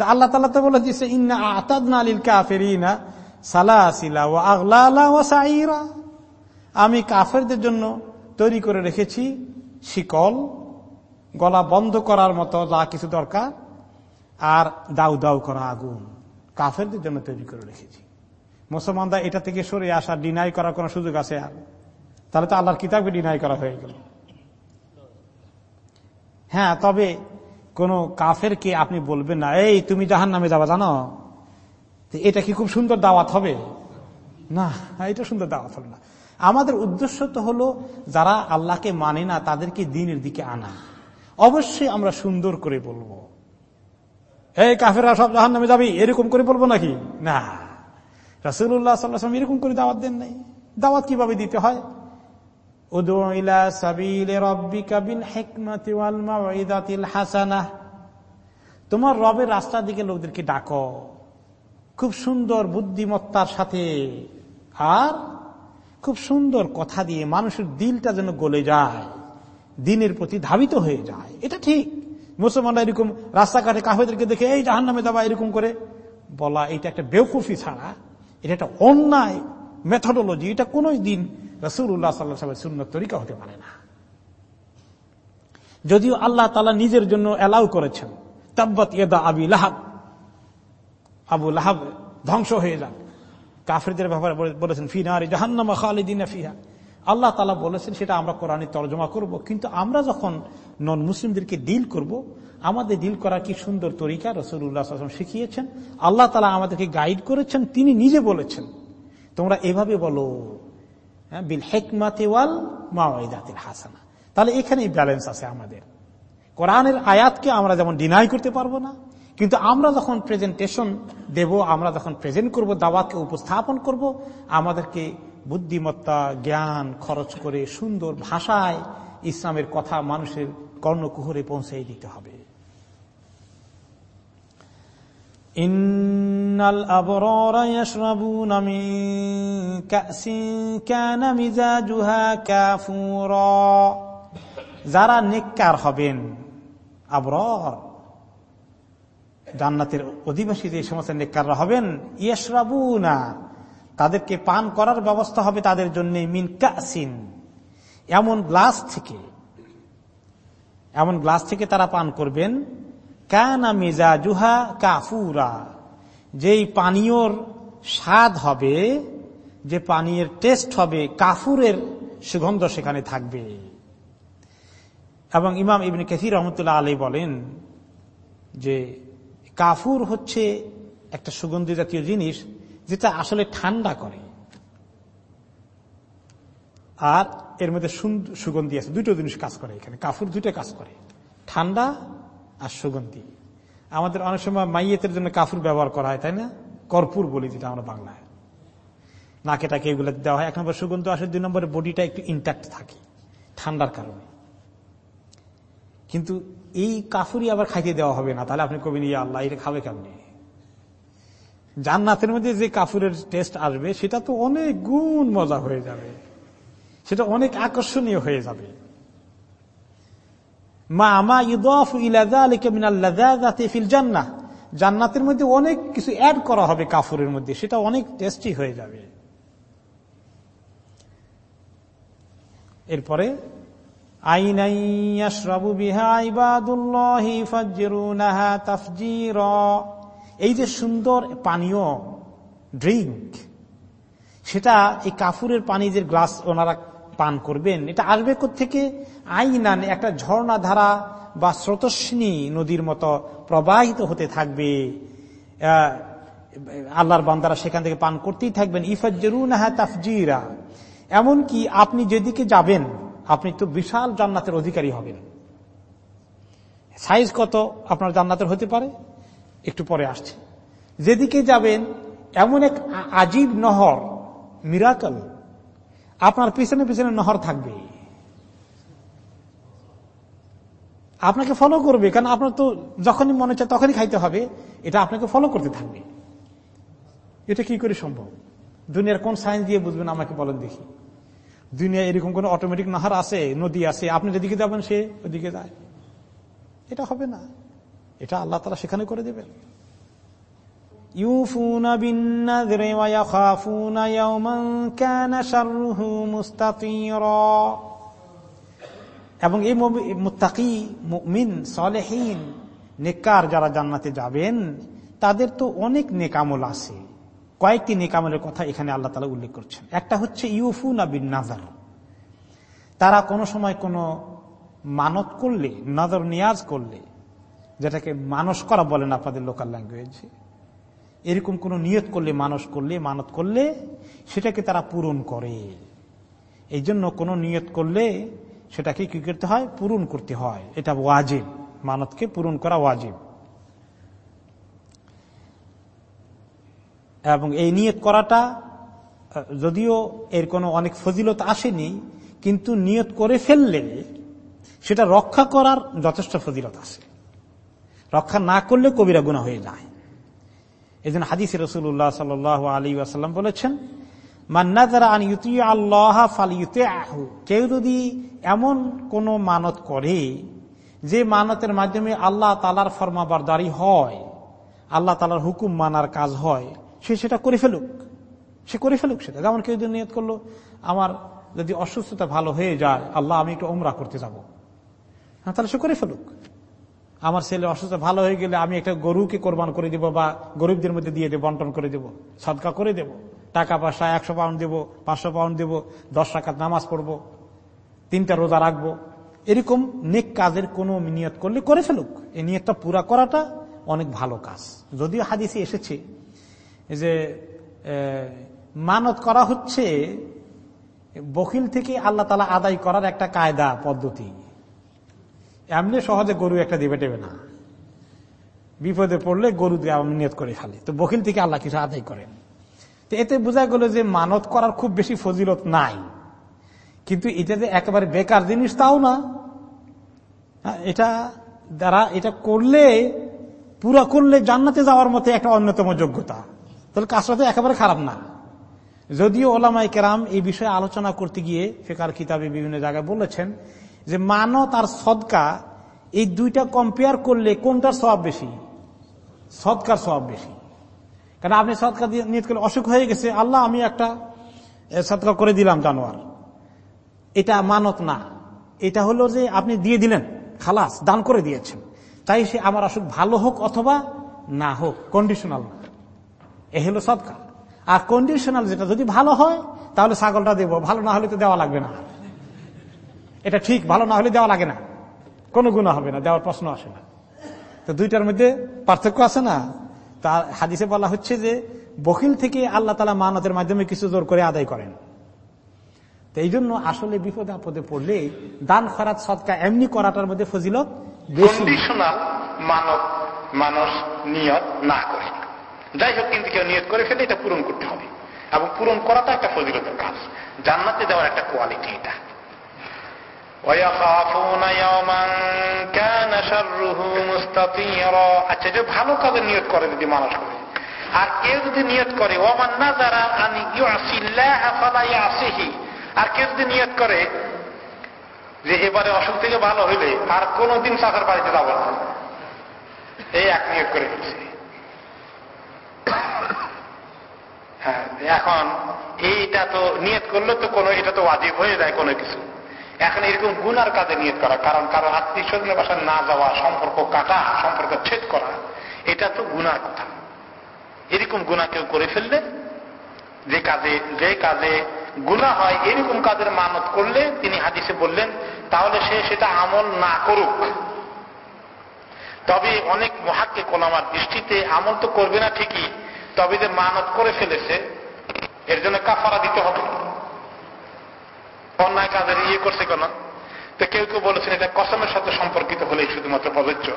আল্লাহ তালা তো বলে দিচ্ছে ইন্না আতাদনা আলিল কাফেরিনা সালাসিলা ও আগলালা ও আমি কাফেরদের জন্য তৈরি করে রেখেছি শিকল গলা বন্ধ করার মতো যা কিছু দরকার, আর দাউ দাউ করা আগুন। কাফেরদের জন্য তৈরি করে রেখেছি। মুসলমানরা এটা থেকে সরে আসা ডিনাই করার কোন সুযোগ আছে আর? তাহলে তো আল্লাহর কিতাবকে ডিনাই করা হয়ে গেল। হ্যাঁ তবে কোন কাফেরকে আপনি বলবেন না, এই, তুমি জাহান নামে যাবা, জানো? এটা কি খুব সুন্দর দাওয়াত হবে? না, এটা সুন্দর দাওয়াত হবে না। আমাদের উদ্দেশ্য তো হলো, যারা আল্লাহকে মানে না, তাদেরকে দিনের দিকে আনা। অবশ্যই আমরা সুন্দর করে বলব। এই কাফেরা সব জাহান নামে যাবি? এরকম করে বলব নাকি? না। রাসুল্লাহ সাল্লাম এরকম করে দাওয়াত দেন নাই। দাওয়াত কীভাবে দিতে হয়? তোমার রবের রাস্তার দিকে লোকদেরকে ডাকো। খুব সুন্দর বুদ্ধিমত্তার সাথে। আর খুব সুন্দর কথা দিয়ে মানুষের দিলটা যেন গলে যায়। দিনের প্রতি ধাবিত হয়ে যায়। এটা ঠিক। মুসলমানরা এরকম রাস্তাঘাটে কাফেদেরকে দেখে, এই জাহান নামে দাবা এরকম করে বলা, এটা একটা বেউকুফি ছাড়া, এটা একটা অন্যায় মেথডোলজি এটা কোন দিন রসুল্লাহ সাল্লাহ সুন্নত তরিকা হতে পারে না। যদিও আল্লাহ তালা নিজের জন্য অ্যালাউ করেছেন, তাব্বত ইয়েদা আবি লাহাব। আবু লাহাব ধ্বংস হয়ে যান। কাফেরদের ব্যাপারে বলেছেন ফিনারি জাহান্নামা খালিদিন ফিহা। আল্লাহ তালা বলেছেন সেটা আমরা কোরআনে তর্জমা করব। কিন্তু আমরা যখন নন মুসলিমদেরকে ডিল করব আমাদের ডিল করার কি সুন্দর তরিকা রসুল্লাহ শিখিয়েছেন। আল্লাহ তালা আমাদেরকে গাইড করেছেন তিনি নিজে বলেছেন। তোমরা এভাবে বলো হ্যাঁ, বিল হেকমাতে ওয়াল মাওয়াইদাতিল হাসানা। তাহলে এখানেই ব্যালেন্স আছে আমাদের। কোরআনের আয়াতকে আমরা যেমন ডিনাই করতে পারব না কিন্তু আমরা যখন প্রেজেন্টেশন দেব আমরা যখন প্রেজেন্ট করব দাওয়াতকে উপস্থাপন করব আমাদেরকে বুদ্ধিমত্তা, জ্ঞান খরচ করে সুন্দর ভাষায় ইসলামের কথা মানুষের কর্ণকুহরে পৌঁছে দিতে হবে। ইয়াশরাবুনা যারা নেককার হবেন, আবরর, জান্নাতের অধিবাসী যে সমস্ত নেককাররা হবেন না তাদেরকে পান করার ব্যবস্থা হবে তাদের জন্য মিন কাসিন। এমন গ্লাস থেকে, এমন গ্লাস থেকে তারা পান করবেন। কানা মেজা জুহা কাফুরা। যেই পানীয়র স্বাদ হবে, যে পানীয়ের টেস্ট হবে, কাফুরের সুগন্ধ সেখানে থাকবে। এবং ইমাম ইবিন কেসির রহমতুল্লাহ আলী বলেন যে কাফুর হচ্ছে একটা সুগন্ধি জাতীয় জিনিস যেটা আসলে ঠান্ডা করে। আর এর মধ্যে সুগন্ধি আছে। দুটো জিনিস কাজ করে এখানে। কাফুর দুটো কাজ করে। ঠান্ডা আর সুগন্ধি। আমাদের অনেক সময় মাইয়েতের জন্য কাফুর ব্যবহার করা হয়, তাই না? কর্পূর বলি যেটা আমরা বাংলায়। নাকে টাকে এগুলো দেওয়া হয়। এক নম্বর সুগন্ধ আসে, দুই নম্বরে বডিটা একটু ইন্ট্যাক্ট থাকে, ঠান্ডার কারণে। কিন্তু এই কাফুরি আবার খাইতে দেওয়া হবে না। তাহলে আপনি কবেন ইয়া আল্লাহ, এটা খাবে কেমনি? জান্নাতের মধ্যে যে কাপুরের টেস্ট আসবে, সেটা তো অনেক গুণ মজা হয়ে যাবে। সেটা অনেক আকর্ষণীয় হয়ে যাবে। মা আমা ইদফ ফিল জান্না জান্নাতের মধ্যে অনেক কিছু অ্যাড করা হবে কাফুরের মধ্যে, সেটা অনেক টেস্টি হয়ে যাবে। এরপরে এই যে সুন্দর পানীয় ড্রিঙ্ক, সেটা এই কাফুরের পানি যে গ্লাস ওনারা পান করবেন, এটা আসবে থেকে আইনান একটা ঝর্ণা ধারা বা স্রোতস্বিনী নদীর মতো প্রবাহিত হতে থাকবে। আল্লাহর বান্দারা সেখান থেকে পান করতেই থাকবেন। ইফাজরুনাহা তাফজিরা। এমনকি আপনি যেদিকে যাবেন, আপনি তো বিশাল জান্নাতের অধিকারী হবেন। সাইজ কত আপনার জান্নাতের হতে পারে? একটু পরে আসছে। যেদিকে যাবেন, এমন এক আজীব নহর, মিরাকল। আপনার পিছনে পিছনে নহর থাকবে। আপনাকে ফলো করবে, কারণ আপনার তো যখনই মনে চায় তখনই খাইতে হবে, এটা আপনাকে ফলো করতে থাকবে। এটা কি করে সম্ভব? দুনিয়ার কোন সায়েন্স দিয়ে বুঝবেন আমাকে বলেন দেখি। দুনিয়া এরকম কোন অটোমেটিক নাহার আছে, নদী আছে, আপনি যেদিকে যাবেন সে ওদিকে যায়। এটা হবে না। এটা আল্লাহ তালা সেখানে করে দেবেন। এবং এই মুত্তাকি, মুমিন, সলেহীন নেকার যারা জান্নাতে যাবেন, তাদের তো অনেক নেকামল আছে। কয়েকটি নেকামলের কথা এখানে আল্লাহ তালা উল্লেখ করছেন। একটা হচ্ছে ইউফু না বিন নাজার তারা কোনো সময় কোনো মানত করলে, নজর নিয়াজ করলে যেটাকে মানস করা বলেন আপনাদের লোকাল ল্যাঙ্গুয়েজে এরকম কোন নিয়ত করলে মানুষ করলে, মানত করলে সেটাকে তারা পূরণ করে। এই জন্য কোনো নিয়ত করলে সেটাকে কি করতে হয়? পূরণ করতে হয়। এটা ওয়াজিব। মানতকে পূরণ করা ওয়াজিব। এবং এই নিয়ত করাটা, যদিও এর কোনো অনেক ফজিলত আসেনি, কিন্তু নিয়ত করে ফেললে সেটা রক্ষা করার যথেষ্ট ফজিলত আছে। রক্ষা না করলে কবিরা গুণা হয়ে যায়। এই জন্য হাদিস রসুল্লাহ সাল আলী আসাল্লাম বলেছেন আল্লাহ কেউ যদি এমন কোন মানত করে, যে মানতের মাধ্যমে আল্লাহ তালার ফরমাবারদারি হয়, আল্লাহ তালার হুকুম মানার কাজ হয়, সে সেটা করে ফেলুক। সে করে ফেলুক সেটা। যেমন কেউ যদি নিয়ত করল, আমার যদি অসুস্থতা ভালো হয়ে যায়, আল্লাহ আমি একটু ওমরা করতে যাব। হ্যাঁ তাহলে সে করে ফেলুক। আমার ছেলে অসুস্থ, ভালো হয়ে গেলে আমি একটা গরুকে কোরবান করে দিব বা গরিবদের মধ্যে দিয়ে দেবো, বন্টন করে দেব, সদকা করে দেব। টাকা পয়সা একশো পাউন্ড দেবো, পাঁচশো পাউন্ড দেবো, দশ টাকার নামাজ পড়ব, তিনটা রোজা রাখব। এরকম নেক কাজের কোন নিয়ত করলে করে ফেলুক। এই নিয়তটা পুরা করাটা অনেক ভালো কাজ। যদিও হাদিসে এসেছে যে মানত করা হচ্ছে বকিল থেকে আল্লাহ তালা আদায় করার একটা কায়দা, পদ্ধতি। এমনি সহজে গরু একটা দিবে দেবে না। বিপদে পড়লে গরু দিয়ে নিয়ত করে ফেলে তো বকিল থেকে আল্লাহ কিছু আদায় করেন। তো এতে বোঝা গেল যে মানত করার খুব বেশি ফজিলত নাই। কিন্তু এটা যে একেবারে বেকার জিনিস তাও না। হ্যাঁ, এটা দ্বারা এটা করলে পুরা করলে জান্নাতে যাওয়ার মতো একটা অন্যতম যোগ্যতা। তাহলে কাজটা তো একেবারে খারাপ না। যদিও ওলামাই কেরাম এই বিষয়ে আলোচনা করতে গিয়ে ফেকার কিতাবে বিভিন্ন জায়গায় বলেছেন যে মানত আর সদকা, এই দুইটা কম্পেয়ার করলে কোনটার স্বভাব বেশি? সদকার স্বভাব বেশি। কারণ আপনি সদকা দিয়ে নিয়ত করলে অসুখ হয়ে গেছে, আল্লাহ, আমি একটা সদকা করে দিলাম জানোয়ার। এটা মানত না। এটা হলো যে আপনি দিয়ে দিলেন, খালাস, দান করে দিয়েছেন। তাই সে আমার অসুখ ভালো হোক অথবা না হোক কন্ডিশনাল না। এ হলো সদকা। আর কন্ডিশনাল যেটা, যদি ভালো হয়, তাহলে ছাগলটা দেব, ভালো না হলে তো দেওয়া লাগবে না। এটা ঠিক, ভালো না হলে দেওয়া লাগে না। কোনো গুণা হবে না, দেওয়ার প্রশ্ন আসে না। তো দুইটার মধ্যে পার্থক্য আছে না? তার হাদিসে বলা হচ্ছে যে বকিল থেকে আল্লাহ তালা মানতের মাধ্যমে কিছু জোর করে আদায় করেন। তো এই জন্য আসলে বিপদে আপদে পড়লে দান খরাত সৎকা এমনি করাটার মধ্যে ফজিলত বেশি। মানব, মানুষ নিয়ত না করে। যাই হোক কিন্তু কেউ নিয়ত করে ফেলে, এটা পূরণ করতে হবে। এবং পূরণ করাটা একটা ফজিলতের কাজ। জান্নাতে দেওয়ার একটা কোয়ালিটি এটা। আচ্ছা যে ভালো কাজের নিয়ত করে যদি মানুষ করে। আর কেউ যদি নিয়ত করে ওমান না যারা আমি আসিহি আর কেউ যদি নিয়ত করে যে এবারে অসুখ থেকে ভালো হইলে আর কোনদিন চাষার বাড়িতে যাব না। এই এক নিয়োগ করে ফেলছে। হ্যাঁ এখন এইটা তো নিয়ত করলে তো কোনো, এটা তো ওয়াজিব হয়ে যায় কোনো কিছু। এখন এরকম গুনার কাজে নিয়ত করা, কারণ কারও আত্মীয় স্বজনের বাসায় না যাওয়া, সম্পর্ক কাটা, সম্পর্ক ছেদ করা, এটা তো গুনার কথা। এরকম গুণা কেউ করে ফেললে, যে কাজে যে কাজে গুণা হয়, এরকম কাজের মানত করলে, তিনি হাদিসে বললেন, তাহলে সে সেটা আমল না করুক। তবে অনেক মহাক্কে কোলামার দৃষ্টিতে আমল তো করবে না ঠিকই, তবে যে মানত করে ফেলেছে, এর জন্য কাফারা দিতে হবে। অন্যায় কাজের ইয়ে করছে কেন? তো কেউ কেউ বলেছেন, এটা কসমের সাথে সম্পর্কিত হলেই শুধুমাত্র প্রযোজ্য।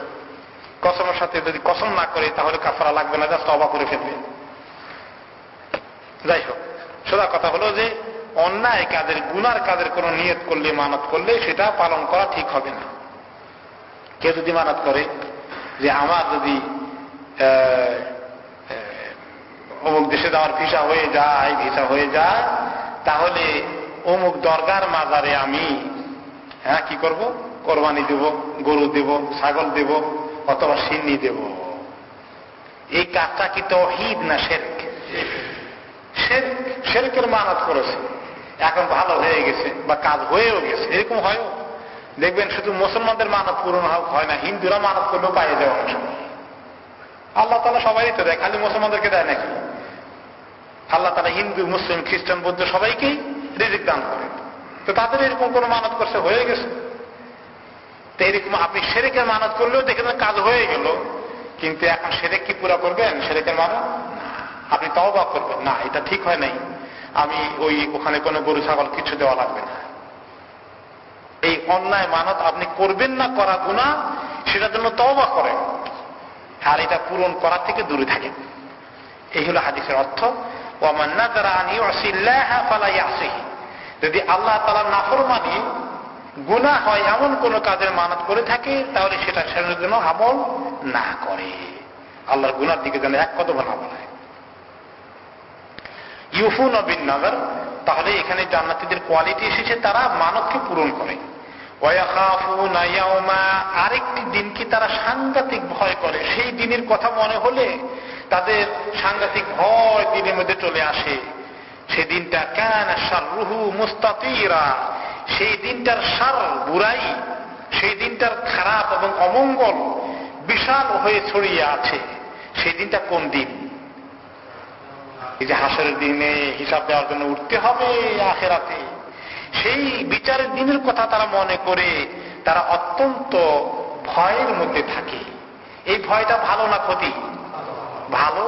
কসমের সাথে যদি কসম না করে, তাহলে কাফারা লাগবে না, জাস্ট অবাক করে ফেলবে। যাই হোক, সোজা কথা হলো যে, অন্যায় কাজের, গুনার কাজের কোন নিয়ত করলে, মানত করলে, সেটা পালন করা ঠিক হবে না। কেউ যদি মানত করে যে আমার যদি অমুক দেশে যাওয়ার ভিসা হয়ে যায়, ভিসা হয়ে যায়, তাহলে অমুক দরগার মাজারে আমি হ্যাঁ কি করব? কোরবানি দেব, গরু দেব, ছাগল দেব, অথবা সিন্নি দেব। এই কাজটা কি তো হিদ না শেরক? শেরকের মানত করেছে। এখন ভালো হয়ে গেছে বা কাজ হয়েও গেছে, এরকম হয় দেখবেন শুধু মুসলমানদের মানত পূরণ হয় না, হিন্দুরা মানত করলেও পাইয়ে অনেক সময়। আল্লাহ তালা সবাই তো দেয়, খালি মুসলমানদেরকে দেয় নাকি? আল্লাহ তালা হিন্দু, মুসলিম, খ্রিস্টান, বৌদ্ধ সবাইকেই রিজিক দান করে। তো তাদের এরকম কোন মানত করছে, হয়ে গেছে। তো এরকম আপনি সেরেকের মানত করলেও দেখে কাজ হয়ে গেল। কিন্তু এখন সেরেক কি পুরা করবেন? সেরেকের মানত? আপনি তাও বা করবেন। না, এটা ঠিক হয় নাই। আমি ওই ওখানে কোনো গরু, ছাগল কিছু দেওয়া লাগবে না। এই অন্যায় মানত আপনি করবেন না, করা গুণা সেটার জন্য তওবা করেন। আর এটা পূরণ করার থেকে দূরে থাকেন। এই হলো হাদিসের অর্থ। যদি আল্লাহ তালা নাফরমানি গুণা হয় এমন কোন কাজের মানত করে থাকে, তাহলে সেটা সেটার জন্য আমল না করে। আল্লাহর গুনার দিকে যেন এক কত না বলায় ইউফু নবীন নগর তাহলে এখানে জান্নাতিদের কোয়ালিটি এসেছে, তারা মানবকে পূরণ করে। আরেকটি দিনকে তারা সাংঘাতিক ভয় করে। সেই দিনের কথা মনে হলে তাদের সাংঘাতিক ভয় দিনের মধ্যে চলে আসে। কেন রুহু মুস্তাতিরা। সেই দিনটার সার বুড়াই সেই দিনটার খারাপ এবং অমঙ্গল বিশাল হয়ে ছড়িয়ে আছে। সেই দিনটা কোন দিন? এই যে হাসরের দিনে হিসাব দেওয়ার জন্য উঠতে হবে আখেরাতে। সেই বিচারের দিনের কথা তারা মনে করে, তারা অত্যন্ত ভয়ের মধ্যে থাকে। এই ভয়টা ভালো না ক্ষতি? ভালো।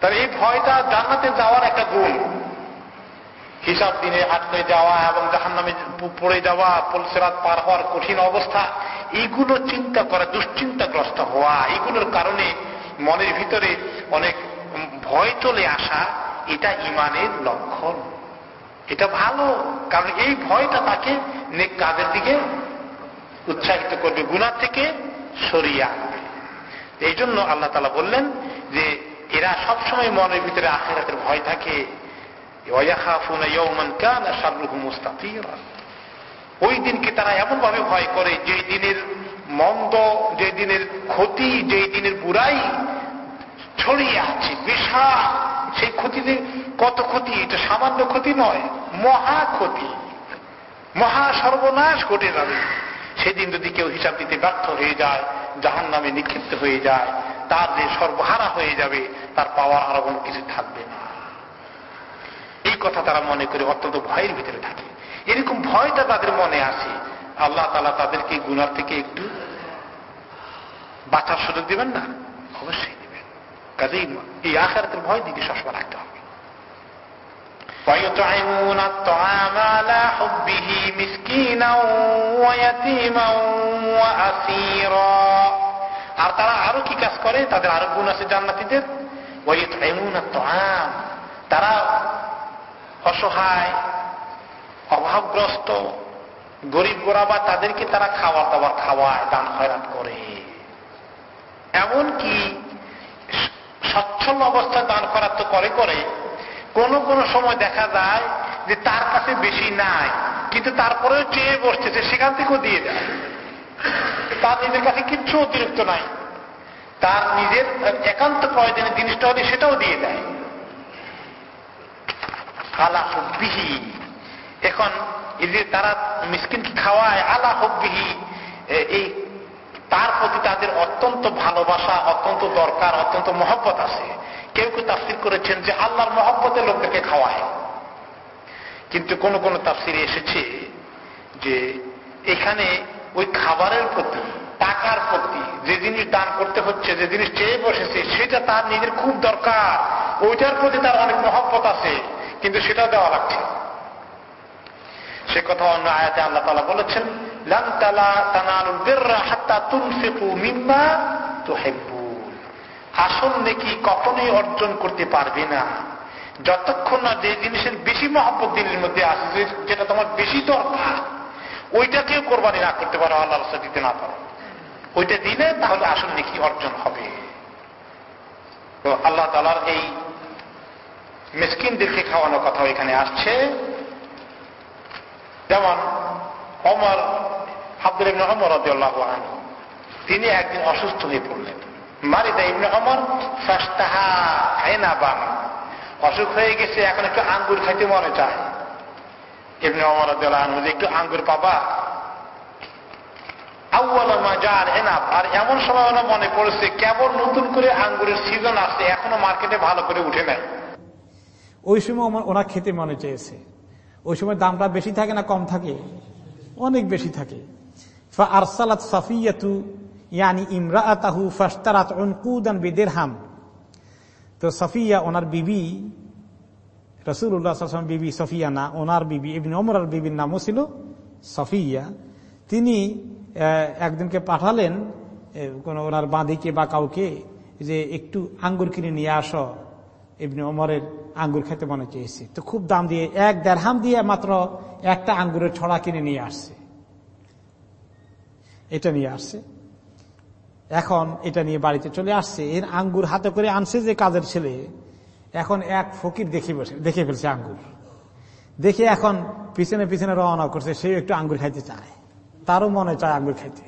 তবে এই ভয়টা জান্নাতে যাওয়ার একটা গুণ। হিসাব দিনে আটকে যাওয়া এবং জাহান নামে পড়ে যাওয়া, পলসেরাত পার হওয়ার কঠিন অবস্থা এইগুলো চিন্তা করা, দুশ্চিন্তাগ্রস্ত হওয়া, এগুলোর কারণে মনের ভিতরে অনেক ভয় চলে আসা, এটা ইমানের লক্ষণ। এটা ভালো, কারণ এই ভয়টা তাকে নেক কাজের দিকে উৎসাহিত করবে গুণার থেকে সরিয়ে আনবে। এই জন্য আল্লাহ তালা বললেন যে, এরা সবসময় মনের ভিতরে আখেরাতের ভয় থাকে ওই দিনকে তারা ভয় করে দিনের মন্দ দিনের ক্ষতি দিনের ছড়িয়ে আছে, বিশাল। সেই ক্ষতিতে কত ক্ষতি? এটা সামান্য ক্ষতি নয়, মহা ক্ষতি। মহা সর্বনাশ ঘটে যাবে। সেদিন যদি কেউ হিসাব দিতে ব্যর্থ হয়ে যায় জাহান নামে নিক্ষিপ্ত হয়ে যায়, তার যে সর্বহারা হয়ে যাবে, তার পাওয়ার আরও কোনো কিছু থাকবে না। এই কথা তারা মনে করে অত্যন্ত ভয়ের ভিতরে থাকে এরকম ভয়টা তাদের মনে আসে আল্লাহ তালা তাদেরকে গুনার থেকে একটু বাঁচার সুযোগ দিবেন না অবশ্যই দিবেন কাজেই এই আখারাতের ভয় দিকে সবসময় রাখতে হবে ويطعمون الطعام على حبه مسكينا ويتيما وأسيرا আর তারা আরো কি কাজ করে তাদের আরো গুণ আছে জান্নাতিদের ওয়াইতুইমুন আত-তাআম তারা অসহায়, অভাবগ্রস্ত, গরিব গোরাবা তাদেরকে তারা খাবার দাবার খাওয়ায়, দান খয়রাত করে। এমনকি সচ্ছল অবস্থায় দান খয়রাত তো করে করে, কোন কোন সময় দেখা যায় যে তার কাছে বেশি নাই, কিন্তু তারপরেও চেয়ে বসতেছে সেখান থেকেও দিয়ে দেয়। তার নিজের কাছে কিচ্ছু অতিরিক্ত নাই। তার নিজের একান্ত প্রয়োজনের জিনিসটা হলে সেটাও দিয়ে দেয়। আলা হব্বিহি এখন এই যে তারা মিসকিনকে খাওয়ায় আলা হব্বিহি এই তার প্রতি তাদের অত্যন্ত ভালোবাসা, অত্যন্ত দরকার, অত্যন্ত মহব্বত আছে। কেউ কেউ তাফসির করেছেন যে আল্লাহর মহব্বতে লোকদেরকে খাওয়ায়। কিন্তু কোন কোন তাফসিরে এসেছে যে এখানে ওই খাবারের প্রতি, টাকার প্রতি, যে জিনিস দান করতে হচ্ছে, যে জিনিস চেয়ে বসেছে, সেটা তার নিজের খুব দরকার। ওইটার প্রতি তার অনেক মহব্বত আছে। কিন্তু সেটাও দেওয়া লাগছে। সে কথা অন্য আয়াতে আল্লাহ তালা বলেছেন আসল নেকি কখনোই অর্জন করতে পারবে না। যতক্ষণ না যে জিনিসের বেশি মহব্বত দিনের মধ্যে আছে যেটা তোমার বেশি দরকার ওইটাকেও কোরবানি না করতে পারো, আল্লাহ রাস্তা দিতে না পারো। ওইটা দিলে তাহলে আসল নেকি অর্জন হবে। তো আল্লাহ তালার এই মিসকিনদেরকে খাওয়ানোর কথা এখানে আসছে। যেমন অমর আব্দুল ইবনে অমর রাদিয়াল্লাহু আনহু, তিনি একদিন অসুস্থ হয়ে পড়লেন। মারিদা ইবনে অমর ফাস্তাহা আইনাবান, অসুখ হয়ে গেছে, এখন একটু আঙ্গুর খাইতে মনে চায় ইবনে অমর রাদিয়াল্লাহু যে একটু আঙ্গুর পাবা। আর এমন সময় মনে পড়েছে, কেবল নতুন করে আঙ্গুরের সিজন আসছে, এখনও মার্কেটে ভালো করে উঠে নাই। ওই সময় ওরা খেতে মনে চেয়েছে। ওই সময় দামটা বেশি থাকে না কম থাকে? অনেক বেশি থাকে। আরসালাত সাফিয়াতু, ইয়ানি ইমরাআতাহু ফাস্তারাত উনকুদান বিদিরহাম। তো সফিয়া ওনার বিবি রসুল্লাহ বিবি সফিয়া না, ওনার বিবি ইবিন ওমরার বিবির নামও ছিল সফিয়া। তিনি একজনকে পাঠালেন কোন ওনার বাঁধিকে বা কাউকে, যে একটু আঙ্গুর কিনে নিয়ে আসো। ইবনে ওমরের আঙ্গুর খেতে মনে চেয়েছে। তো খুব দাম দিয়ে, এক দেড়হাম দিয়ে মাত্র একটা আঙ্গুরের ছড়া কিনে নিয়ে আসছে। এটা নিয়ে আসছে। এখন এটা নিয়ে বাড়িতে চলে আসছে। এর আঙ্গুর হাতে করে আনছে যে কাজের ছেলে। এখন এক ফকির দেখে বসে, দেখে ফেলছে আঙ্গুর। দেখে এখন পিছনে পিছনে রওনা করছে সে একটু আঙ্গুর খাইতে চায়। তারও মনে চায় আঙ্গুর খাইতে।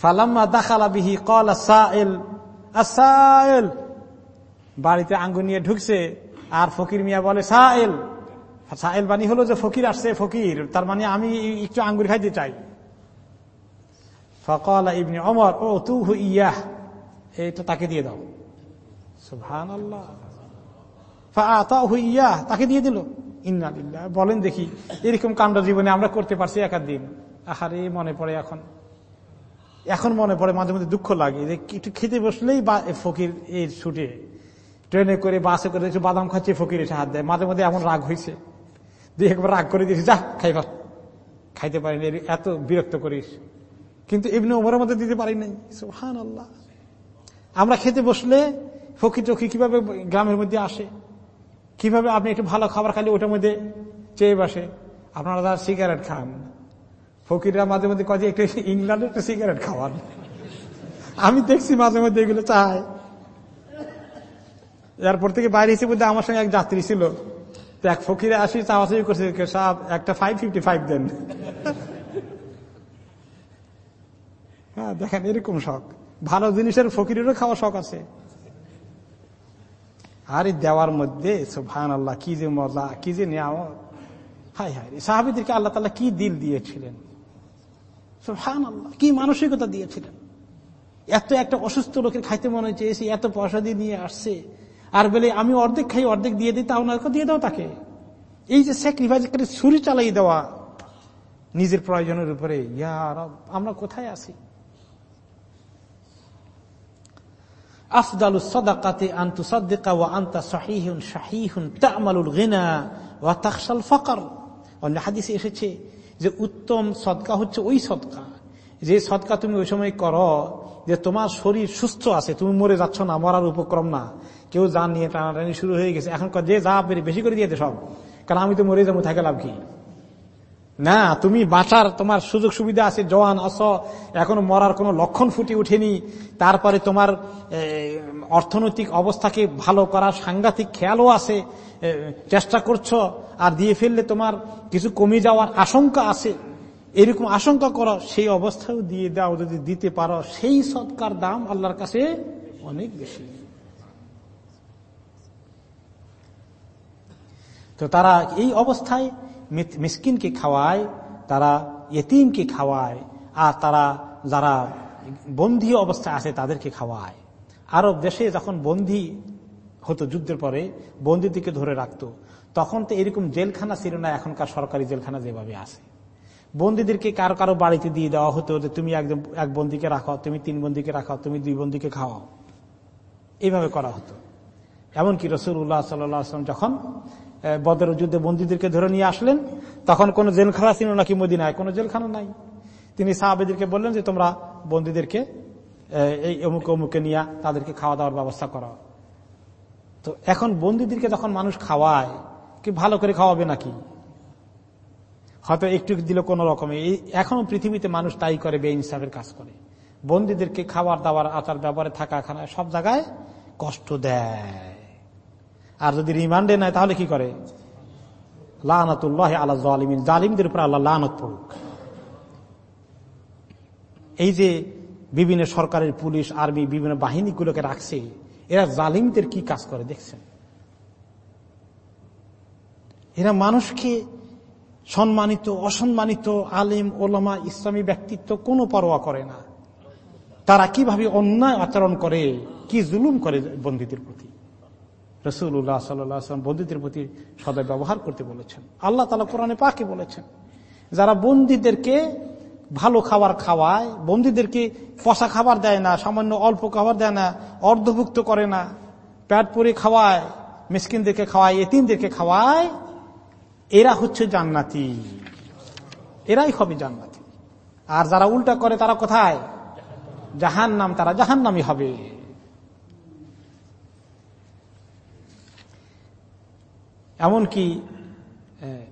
ফালাম্মা দাখালা বিহি কল আসাইল বাড়িতে আঙ্গুর নিয়ে ঢুকছে, আর ফকির মিয়া বলে, সাহেল! সাহেল বাণী হলো যে ফকির আসছে, ফকির। তার মানে আমি একটু আঙ্গুর খাইতে চাই। ফকল ইবনি অমর ও তু হু ইয়াহ। এটা তাকে দিয়ে দাও। ইয়াহ, তাকে দিয়ে দিল। ইন্নালিল্লাহ বলেন দেখি, এরকম কাণ্ড জীবনে আমরা করতে পারছি এক দিন আহারে, মনে পড়ে এখন। এখন মনে পড়ে মাঝে মধ্যে দুঃখ লাগে যে একটু খেতে বসলেই বা ফকির এই ছুটে। ট্রেনে করে বাসে করে একটু বাদাম খাচ্ছে ফকির এসে হাত দেয়। মাঝে মধ্যে এমন রাগ হয়েছে দিয়ে একবার রাগ করে দিয়েছি, যা খাইবার খাইতে পারিনি এত বিরক্ত করিস। কিন্তু এমনি ওমরের মধ্যে দিতে পারি নাই। হান আল্লাহ আমরা খেতে বসলে ফকির চকি কীভাবে গ্রামের মধ্যে আসে? কীভাবে আপনি একটু ভালো খাবার খালি ওটার মধ্যে চেয়ে বসে? আপনারা তার সিগারেট খান। ফকিররা মাঝে মধ্যে কয়ে একটু ইংল্যান্ডে একটু সিগারেট খাওয়ান। আমি দেখছি মাঝে মধ্যে এগুলো চায়। এয়ারপোর্ট থেকে বাইরে এসে বলতে আমার সঙ্গে এক যাত্রী ছিল। তো এক ফকিরে আসি চাওয়াচাই করছে সাহেব একটা ফাইভ ফিফটি ফাইভ দেন। হ্যাঁ দেখেন, এরকম শখ। ভালো জিনিসের ফকিরেরও খাওয়া শখ আছে। আর, দেওয়ার মধ্যে সুফান আল্লাহ কি যে মজা, কি যে নেওয়া হাই হাই সাহাবিদেরকে আল্লাহ তালা কি দিল দিয়েছিলেন? সুফান আল্লাহ কি মানসিকতা দিয়েছিলেন? এত একটা অসুস্থ লোকের খাইতে মনে চেয়েছে এত পয়সা দিয়ে নিয়ে আসছে। আর বলে, আমি অর্ধেক খাই, অর্ধেক দিয়ে দিই, তা ওনাকে দিয়ে দাও তাকে। এই যে স্যাক্রিফাইস করে ছুরি চালাই দেওয়া নিজের প্রয়োজনের উপরে ইয়ার আমরা কোথায় আছি? আফদালু সদাকাতে আন্তু সদ্দিকা ও আন্তা শাহিহুন শাহিহুন তামালুল গিনা ও তাকসাল ফকর। অন্য হাদিসে এসেছে যে উত্তম সদকা হচ্ছে ওই সদকা। যে সদকা তুমি ওই সময় করো যে তোমার শরীর সুস্থ আছে, তুমি মরে যাচ্ছ না, মরার উপক্রম না। কেউ যান নিয়ে টানাটানি শুরু হয়ে গেছে। এখন যে যা পেরে বেশি করে দিয়েছে সব। কারণ আমি তো মরে যাব, থাকে লাভ কি? না, তুমি বাঁচার তোমার সুযোগ সুবিধা আছে, জওয়ান, অস, এখনও মরার কোনো লক্ষণ ফুটে উঠেনি তারপরে তোমার অর্থনৈতিক অবস্থাকে ভালো করার সাংঘাতিক খেয়ালও আছে চেষ্টা করছ, আর দিয়ে ফেললে তোমার কিছু কমে যাওয়ার আশঙ্কা আছে। এরকম আশঙ্কা করো, সেই অবস্থাও দিয়ে দাও, যদি দিতে পারো, সেই সৎকার দাম আল্লাহর কাছে অনেক বেশি। তো তারা এই অবস্থায় মিসকিনকে খাওয়ায়, তারা এতিমকে খাওয়ায়, আর তারা যারা বন্দী অবস্থায় আছে তাদেরকে খাওয়ায়। আরব দেশে যখন বন্দী হতো যুদ্ধের পরে বন্দীদিকে ধরে রাখত, তখন তো এরকম জেলখানা ছিল না, এখনকার সরকারি জেলখানা যেভাবে আছে। বন্দীদেরকে কারও কারও বাড়িতে দিয়ে দেওয়া হতো যে, তুমি একদম, এক বন্দিকে রাখো, তুমি তিন বন্দিকে রাখো, তুমি দুই বন্দিকে খাওয়াও। এইভাবে করা হতো। এমনকি রসুল্লাহ সাল্লাম যখন বদর যুদ্ধে বন্দীদেরকে ধরে নিয়ে আসলেন। তখন কোন জেলখানা ছিল নাকি মদিনায়, কোনো জেলখানা নাই। তিনি সাহাবেদেরকে বললেন যে, তোমরা বন্দীদেরকে এই অমুক অমুকে নিয়ে তাদেরকে খাওয়া দাওয়ার ব্যবস্থা করো। তো এখন বন্দীদেরকে যখন মানুষ খাওয়ায়, কি ভালো করে খাওয়াবে নাকি? হয়তো একটু দিল কোন রকমে। এখনও পৃথিবীতে মানুষ তাই করে বে ইনসাফের কাজ করে। বন্দীদেরকে খাবার দাবার আচার ব্যবহারে থাকা খানা সব জায়গায় কষ্ট দেয়। আর যদি রিমান্ডে নেয়, তাহলে কি করে? লানাতুল্লাহ আল্লাহ জালিমদের উপর আল্লাহ লানত পড়ুক। এই যে বিভিন্ন সরকারের পুলিশ, আর্মি, বিভিন্ন বাহিনীগুলোকে রাখছে, এরা জালিমদের কি কাজ করে দেখছেন? এরা মানুষকে সম্মানিত, অসম্মানিত, আলিম, ওলামা, ইসলামী ব্যক্তিত্ব কোনো পরোয়া করে না। তারা কীভাবে অন্যায় আচরণ করে, কি জুলুম করে বন্দীদের প্রতি? রসুল্লাহ সাল্লাম বন্দীদের প্রতি সদয় ব্যবহার করতে বলেছেন। আল্লাহ তালা কোরআনে পাকে বলেছেন, যারা বন্দীদেরকে ভালো খাবার খাওয়ায়, বন্দীদেরকে পশা খাবার দেয় না, সামান্য অল্প খাবার দেয় না, অর্ধভুক্ত করে না প্যাট পরে খাওয়ায়, মিসকিনদেরকে খাওয়ায়, এতিমদেরকে খাওয়ায়, এরা হচ্ছে জান্নাতি। এরাই হবে জান্নাতি। আর যারা উল্টা করে তারা কোথায়? জাহান নাম তারা জাহান নামই হবে। এমনকি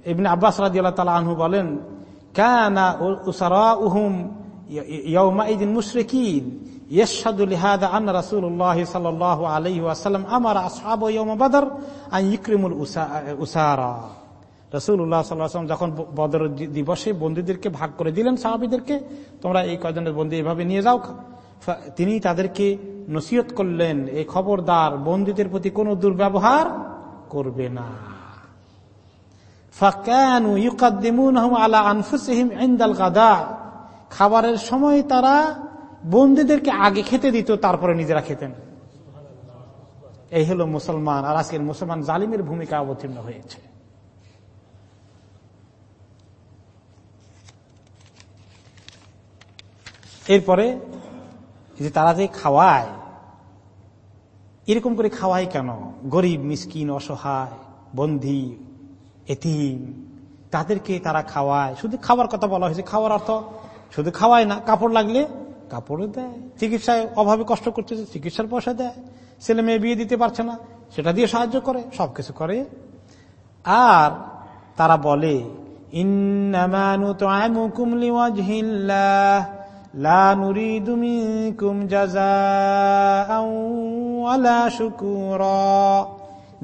এমনি আব্বাস রাজি আল্লাহ তালা আনহু বলেন কানা উসারা উহুম ইয়ৌমাইদিন মুশরিকিন يشهد لهذا أن رسول الله صلى الله عليه وسلم أمر أصحابه يوم بدر أن يكرموا الأسارى রসুল্লাহ সাল্লাম যখন বদর দিবসে বন্দীদেরকে ভাগ করে দিলেন সাহাবিদেরকে তোমরা এই কয়জনের বন্দী এভাবে নিয়ে যাও তিনি তাদেরকে নসিহত করলেন এই খবরদার বন্দীদের প্রতি কোনো দুর্ব্যবহার করবে না খাবারের সময় তারা বন্দীদেরকে আগে খেতে দিত, তারপরে নিজেরা খেতেন। এই হলো মুসলমান, আর আজকের মুসলমান জালিমের ভূমিকা অবতীর্ণ হয়েছে। এরপরে যে তারা যে খাওয়ায়, এরকম করে খাওয়ায় কেন? গরিব, মিসকিন, অসহায় বন্ধি এতিম। তাদেরকে তারা খাওয়ায়। শুধু খাওয়ার কথা বলা হয়েছে। খাওয়ার অর্থ শুধু খাওয়ায় না, কাপড় লাগলে কাপড়ও দেয়। চিকিৎসায় অভাবে কষ্ট করছে চিকিৎসার পয়সা দেয়। ছেলে মেয়ে বিয়ে দিতে পারছে না, সেটা দিয়ে সাহায্য করে, সবকিছু করে। আর তারা বলে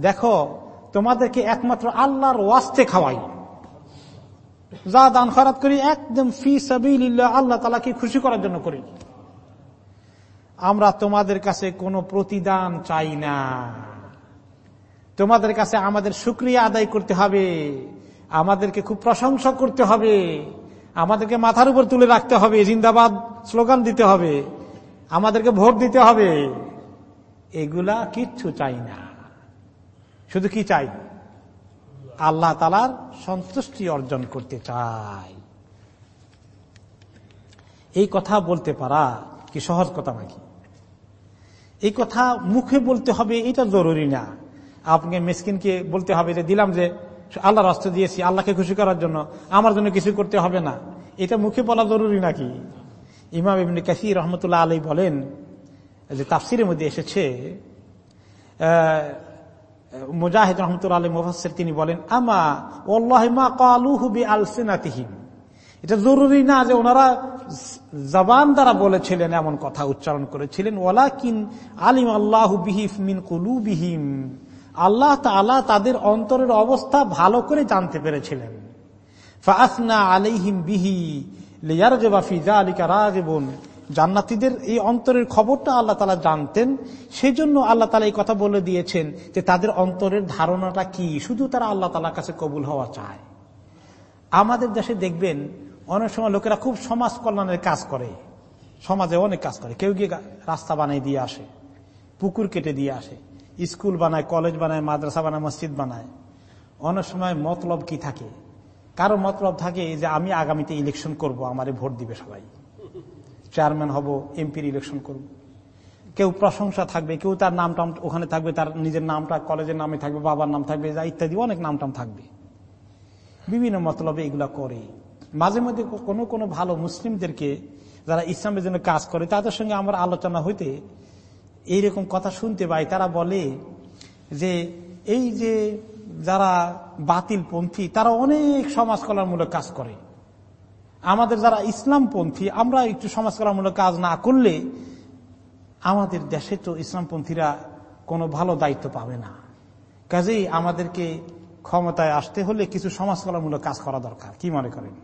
দেখো তোমাদেরকে একমাত্র আল্লাহর ওয়াস্তে খাওয়াই। যা দান খরাত করি, একদম ফি সাবিল্লাহ আল্লাহ তালাকে খুশি করার জন্য করি। আমরা তোমাদের কাছে কোনো প্রতিদান চাই না। তোমাদের কাছে আমাদের সুক্রিয়া আদায় করতে হবে, আমাদেরকে খুব প্রশংসা করতে হবে, আমাদেরকে মাথার উপর তুলে রাখতে হবে, জিন্দাবাদ স্লোগান দিতে হবে, আমাদেরকে ভোট দিতে হবে। এগুলা কিচ্ছু চাই না। শুধু কি চাই? আল্লাহ তালার সন্তুষ্টি অর্জন করতে চাই। এই কথা বলতে পারা কি সহজ কথা নাকি? এই কথা মুখে বলতে হবে এটা জরুরি না। আপনাকে মেসকিনকে বলতে হবে যে, দিলাম যে আল্লাহ রাস্তা দিয়েছি, আল্লাহকে খুশি করার জন্য, আমার জন্য কিছু করতে হবে না। এটা মুখে বলা জরুরি নাকি? ইমাম ইবনে কাসির রহমতুল্লাহ আলী বলেন যে, তাফসিরের মধ্যে এসেছে মুজাহিদ রহমতুল্লাহ আলী মুফাসের তিনি বলেন, আমা ওল্লাহিমা কালুহুবি আলসিনাতিহিম এটা জরুরি না যে ওনারা জবান দ্বারা বলেছিলেন এমন কথা উচ্চারণ করেছিলেন ওলা কিন আলিম আল্লাহ বিহিফ মিন কুলুবিহিম। আল্লাহ তালা তাদের অন্তরের অবস্থা ভালো করে জানতে পেরেছিলেন। ফাসনা আলাইহিম বিহি রাগেবন। জান্নাতিদের এই অন্তরের খবরটা আল্লাহ তালা জানতেন। সেই জন্য আল্লাহ তালা এই কথা বলে দিয়েছেন যে তাদের অন্তরের ধারণাটা কি? শুধু তারা আল্লাহ তালার কাছে কবুল হওয়া চায়। আমাদের দেশে দেখবেন, অনেক সময় লোকেরা খুব সমাজ কল্যাণের কাজ করে। সমাজে অনেক কাজ করে। কেউ গিয়ে রাস্তা বানাই দিয়ে আসে, পুকুর কেটে দিয়ে আসে, স্কুল বানায়, কলেজ বানায়, মাদ্রাসা বানায়, মসজিদ বানায়। অনেক সময় মতলব কি থাকে? কারও মতলব থাকে যে, আমি আগামীতে ইলেকশন করব, আমারে ভোট দিবে সবাই। চেয়ারম্যান হব এমপির ইলেকশন করব। কেউ প্রশংসা থাকবে, কেউ তার নামটাম ওখানে থাকবে, তার নিজের নামটা কলেজের নামে থাকবে, বাবার নাম থাকবে, যা ইত্যাদি, অনেক নামটাম থাকবে। বিভিন্ন মতলবে এগুলা করে। মাঝে মধ্যে কোনো কোনো ভালো মুসলিমদেরকে যারা ইসলামের জন্য কাজ করে, তাদের সঙ্গে আমার আলোচনা হইতে এইরকম কথা শুনতে পাই, তারা বলে যে, এই যে যারা বাতিল পন্থী তারা অনেক সমাজ কল্যাণমূলক কাজ করে। আমাদের যারা ইসলামপন্থী, আমরা একটু সমাজ কল্যাণমূলক কাজ না করলে আমাদের দেশে তো ইসলামপন্থীরা কোনো ভালো দায়িত্ব পাবে না। কাজেই আমাদেরকে ক্ষমতায় আসতে হলে কিছু সমাজ কল্যাণমূলক কাজ করা দরকার। কি মনে করেন?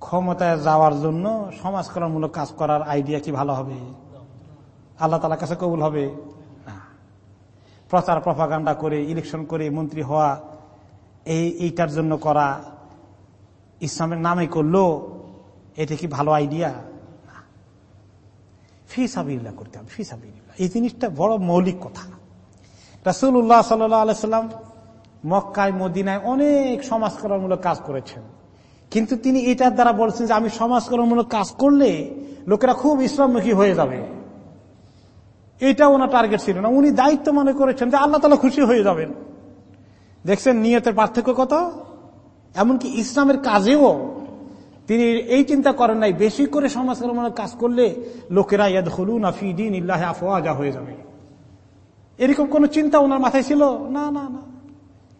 ক্ষমতায় যাওয়ার জন্য সমাজ কল্যাণমূলক কাজ করার আইডিয়া কি ভালো হবে? আল্লাহ তালার কাছে কবুল হবে? প্রচার প্রফাগান্ডা করে ইলেকশন করে মন্ত্রী হওয়া, এই, এইটার জন্য করা ইসলামের নামে করল, এটা কি ভালো আইডিয়া ফি সাবিল্লা করতে হবে, ফি সাবিল্লা এই জিনিসটা বড় মৌলিক কথা। রাসুল্লাহ সাল্লাম মক্কায়, মদিনায় অনেক সমাজকরণমূলক কাজ করেছেন। কিন্তু তিনি এটার দ্বারা বলছেন যে, আমি সমাজকরণমূলক কাজ করলে লোকেরা খুব ইসলামমুখী হয়ে যাবে। এটা ওনার টার্গেট ছিল না। উনি দায়িত্ব মনে করেছেন যে, আল্লাহ তালা খুশি হয়ে যাবেন। দেখছেন নিয়তের পার্থক্য কত? এমনকি ইসলামের কাজেও তিনি এই চিন্তা করেন নাই, বেশি করে সমাজকর্মূলক কাজ করলে লোকেরা ইয়াদ হলুন আফিদিন ইল্লাহ আফওয়াজা হয়ে যাবে। এরকম কোন চিন্তা ওনার মাথায় ছিল? না না না।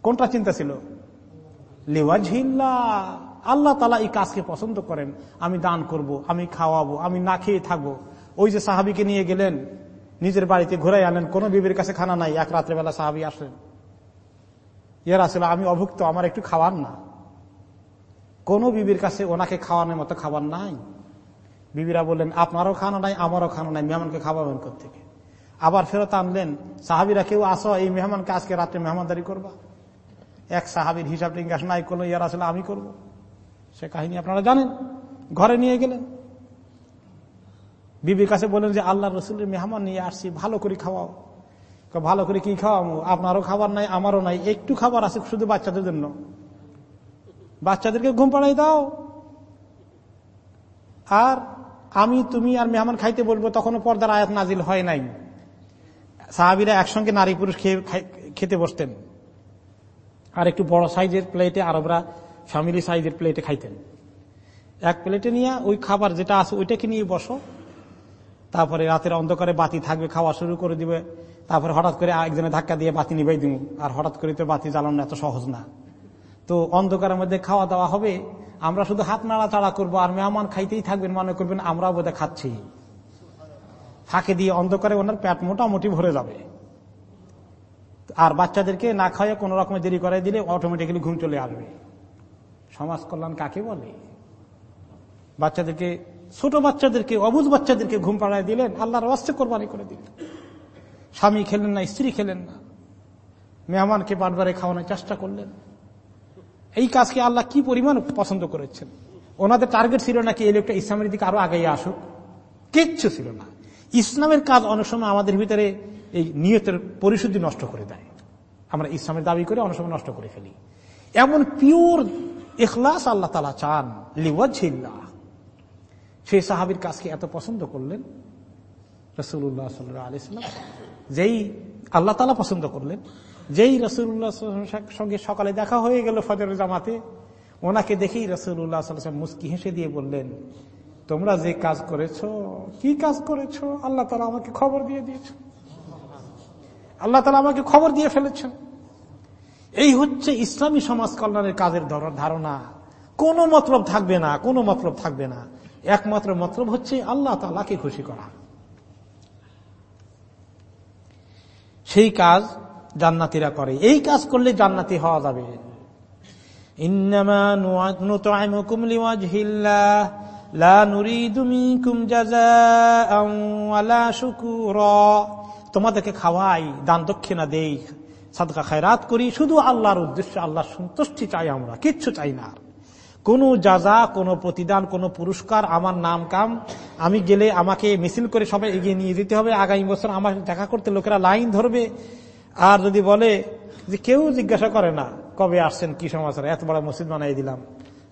কোনটা চিন্তা ছিল? লেওয়াজিল্লা আল্লাহ তালা এই কাজকে পছন্দ করেন। আমি দান করব, আমি খাওয়াবো, আমি না খেয়ে থাকব। ওই যে সাহাবিকে নিয়ে গেলেন, নিজের বাড়িতে ঘুরাই আনেন কোন বিবির কাছে খানা নাই, এক রাত্রেবেলা সাহাবি আসলেন। ইয়ার আসলে আমি অভুক্ত, আমার একটু খাওয়ার না। কোন বিবির কাছে ওনাকে খাওয়ানোর মতো খাবার নাই। বিবিরা বললেন, আপনারও খানা নাই, আমারও খানা নাই, মেহমানকে খাওয়াবেন থেকে আবার ফেরত আনলেন, সাহাবিরা কেউ আসো এই মেহমানকে আজকে রাত্রে মেহমানদারি করবা? এক সাহাবির হিসাব টিঙ্গাস নাই করল ইয়ার আসলে আমি করব। সে কাহিনী আপনারা জানেন, ঘরে নিয়ে গেলেন। বিবির কাছে বলেন যে আল্লাহ রসুলের মেহমান নিয়ে আসছি, ভালো করে খাওয়াও। ভালো করে কি খাওয়াবো আপনারও খাবার নাই, আমারও নাই, একটু খাবার আছে শুধু বাচ্চাদের জন্য। বাচ্চাদেরকে ঘুম পাড়াই দাও। আর আমি, তুমি আর মেহমান খাইতে বলব, তখনও পর্দার আয়াত নাজিল হয় নাই। সাহাবিরা একসঙ্গে নারী পুরুষ খেয়ে খেতে বসতেন। আর একটু বড় সাইজের প্লেটে আরবরা ফ্যামিলি সাইজের প্লেটে খাইতেন। এক প্লেটে নিয়ে ওই খাবার যেটা আছে ওইটাকে নিয়ে বসো। তারপরে রাতের অন্ধকারে বাতি থাকবে, খাওয়া শুরু করে দিবে। তারপরে হঠাৎ করে একজনে ধাক্কা দিয়ে বাতি নিবাই দিব আর হঠাৎ করে তো বাতি জ্বালানো এত সহজ না। তো অন্ধকারের মধ্যে খাওয়া দাওয়া হবে, আমরা শুধু হাত নাড়াচাড়া করব আর মেহমান খাইতেই থাকবেন, মনে করবেন আমরাও বোধহয় খাচ্ছি। ফাঁকে দিয়ে অন্ধকারে ওনার প্যাট মোটামুটি ভরে যাবে। আর বাচ্চাদেরকে না খাওয়া কোন রকমের দেরি করাই দিলে অটোমেটিক্যালি ঘুম চলে আসবে। সমাজ কল্যাণ কাকে বলে? বাচ্চাদেরকে, ছোট বাচ্চাদেরকে, অবুজ বাচ্চাদেরকে ঘুম পাড়ায় দিলেন, আল্লাহর অস্ত্র কোরবানি করে দিলেন। স্বামী খেলেন না, স্ত্রী খেলেন না। মেহমানকে বারবারে খাওয়ানোর চেষ্টা করলেন। এই কাজকে আল্লাহ কি পরিমাণ পছন্দ করেছেন? ওনাদের টার্গেট ছিল নাকি এই লোকটা ইসলামের দিকে আরও আগে আসুক? কিচ্ছু ছিল না। ইসলামের কাজ অনেক সময় আমাদের ভিতরে এই নিয়তের পরিশুদ্ধি নষ্ট করে দেয়। আমরা ইসলামের দাবি করে অনেক সময় নষ্ট করে ফেলি। এমন পিওর এখলাস আল্লাহ তালা চান লিওয়াজিল্লাহ সেই সাহাবির কাজকে এত পছন্দ করলেন রসুল্লাহ সাল্লাহ আলিয়াল্লাম যেই আল্লাহ তালা পছন্দ করলেন। যেই রসুল্লাহ সঙ্গে সকালে দেখা হয়ে গেল ফজর জামাতে, ওনাকে দেখেই রসুল্লাহ মুস্কি হেসে দিয়ে বললেন, তোমরা যে কাজ করেছ, কি কাজ করেছ? আল্লাহ তালা আমাকে খবর দিয়ে দিয়েছ। আল্লাহ তালা আমাকে খবর দিয়ে ফেলেছেন। এই হচ্ছে ইসলামী সমাজ কল্যাণের কাজের ধারণা। কোনো মতলব থাকবে না, কোনো মতলব থাকবে না। একমাত্র মতলব হচ্ছে আল্লাহ তালাকে খুশি করা। সেই কাজ জান্নাতিরা করে। এই কাজ করলে জান্নাতি হওয়া যাবে। তোমাদেরকে খাওয়াই, দান দক্ষিণা দেই, সাদকা খায়রাত করি। শুধু আল্লাহর উদ্দেশ্যে আল্লাহ সন্তুষ্টি চাই আমরা, কিচ্ছু চাই না। কোন যাজা কোনো প্রতিদান, কোনো পুরস্কার, আমার নাম কাম, আমি গেলে আমাকে মিছিল করে সবাই এগিয়ে নিয়ে যেতে হবে। আগামী বছর আমার দেখা করতে লোকেরা লাইন ধরবে। আর যদি বলে যে কেউ জিজ্ঞাসা করে না, কবে আসছেন, কি সমাচার এত বড় মসজিদ বানাই দিলাম।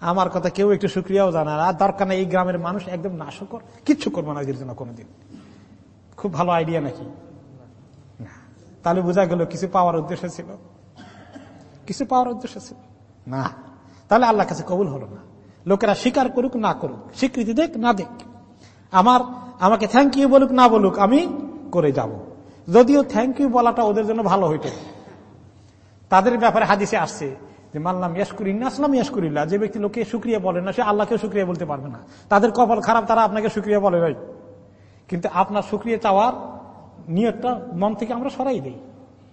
আমার কথা কেউ একটু সুক্রিয়াও জানা আর দরকার নেই, এই গ্রামের মানুষ একদম নাশকর, কিচ্ছু করব না এদের জন্য কোনোদিন। খুব ভালো আইডিয়া নাকি? তাহলে বোঝা গেল কিছু পাওয়ার উদ্দেশ্য ছিল। কিছু পাওয়ার উদ্দেশ্য ছিল। না। তাহলে আল্লাহ কাছে কবুল হলো না। লোকেরা স্বীকার করুক, না করুক, স্বীকৃতি দেখ, না দেখ। আমার, আমাকে থ্যাংক ইউ বলুক, না বলুক, আমি করে যাব। যদিও থ্যাংক ইউ বলাটা ওদের জন্য ভালো হইত। তাদের ব্যাপারে হাদিসে আসছে যে মানলাম ইয়াসকুরিন আসলাম ইয়াসকুরিল্লা যে ব্যক্তি লোকে সুক্রিয়া বলে না, সে আল্লাহকেও সুক্রিয়া বলতে পারবে না। তাদের কপাল খারাপ, তারা আপনাকে সুক্রিয়া বলে নাই। কিন্তু আপনার সুক্রিয়া চাওয়ার নিয়তটা মন থেকে আমরা সরাই দিই।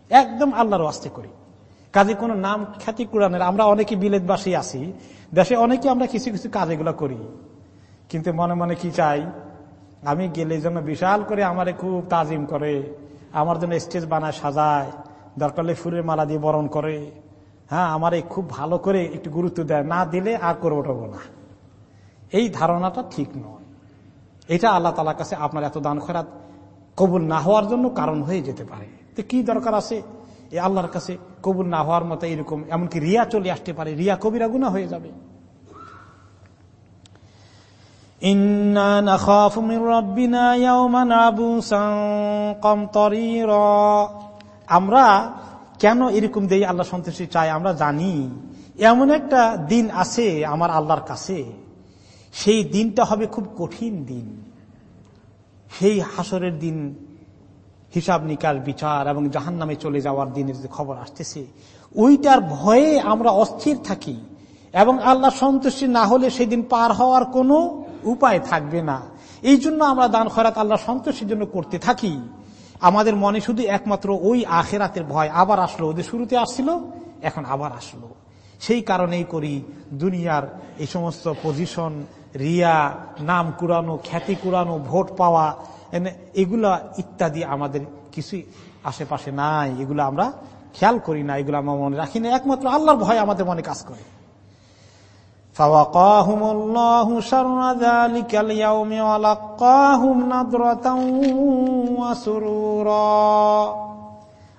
একদম আল্লাহর আস্তে করি। কাজে কোনো নাম খ্যাতি কুরানের আমরা অনেকে বিলেতবাসী আছি, দেশে অনেকে আমরা কিছু কিছু কাজ এগুলো করি। কিন্তু মনে মনে কি চাই? আমি গেলে যেন বিশাল করে আমারে খুব তাজিম করে। আমার জন্য স্টেজ বানায়, সাজায়। দরকার হলে ফুলের মালা দিয়ে বরণ করে। হ্যাঁ আমার এই খুব ভালো করে একটু গুরুত্ব দেয়। না দিলে আর করব টবো না। এই ধারণাটা ঠিক নয়। এটা আল্লাহ তালার কাছে আপনার এত দান খরাত কবুল না হওয়ার জন্য কারণ হয়ে যেতে পারে। তো কি দরকার আছে? এই আল্লাহর কাছে কবুল না হওয়ার মতো এরকম, এমনকি রিয়া চলে আসতে পারে। রিয়া কবিরা গুণা হয়ে যাবে। আমরা কেন এরকম দেই আল্লাহ সন্তুষ্টি চাই? আমরা জানি, এমন একটা দিন আছে আমার আল্লাহর কাছে। সেই দিনটা হবে খুব কঠিন দিন। সেই হাসরের দিন, হিসাব নিকাশ বিচার এবং জাহান নামে চলে যাওয়ার দিনের যে খবর আসতেছে, ওইটার ভয়ে আমরা অস্থির থাকি এবং আল্লাহ সন্তুষ্টি না হলে সেদিন পার হওয়ার কোনো উপায় থাকবে না। এই জন্য আমরা দান খরাত আল্লাহ সন্তোষের জন্য করতে থাকি। আমাদের মনে শুধু একমাত্র ওই আখেরাতের ভয় আবার আসলো। ওদের শুরুতে আসছিল, এখন আবার আসলো। সেই কারণেই করি দুনিয়ার এই সমস্ত পজিশন রিয়া, নাম কুড়ানো, খ্যাতি কুড়ানো, ভোট পাওয়া এগুলা ইত্যাদি আমাদের কিছুই আশেপাশে নাই। এগুলো আমরা খেয়াল করি না। এগুলো আমরা মনে রাখি না। একমাত্র আল্লাহর ভয় আমাদের মনে কাজ করে।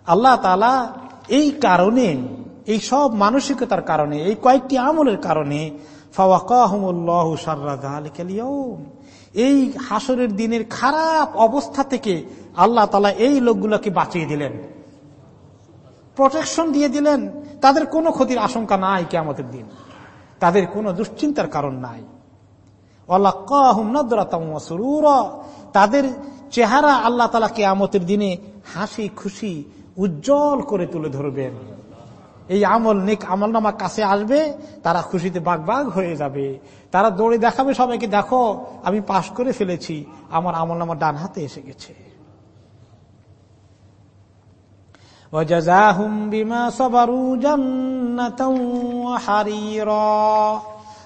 আল্লাহ তালা এই কারণে, এই সব মানসিকতার কারণে, এই কয়েকটি আমলের কারণে এই হাসরের দিনের খারাপ অবস্থা থেকে আল্লাহ তালা এই লোকগুলোকে বাঁচিয়ে দিলেন। প্রোটেকশন দিয়ে দিলেন। তাদের কোনো ক্ষতির আশঙ্কা নাই কেমতের দিন। তাদের কোনো দুশ্চিন্তার কারণ নাই। তাদের চেহারা আল্লাহ তালা কেয়ামতের দিনে হাসি, খুশি, উজ্জ্বল করে তুলে ধরবেন। এই আমল নিক আমল নামা কাছে আসবে, তারা খুশিতে বাঘ হয়ে যাবে। তারা দৌড়ে দেখাবে সবাইকে, দেখো, আমি পাশ করে ফেলেছি, আমার আমল নামা ডান হাতে এসে গেছে।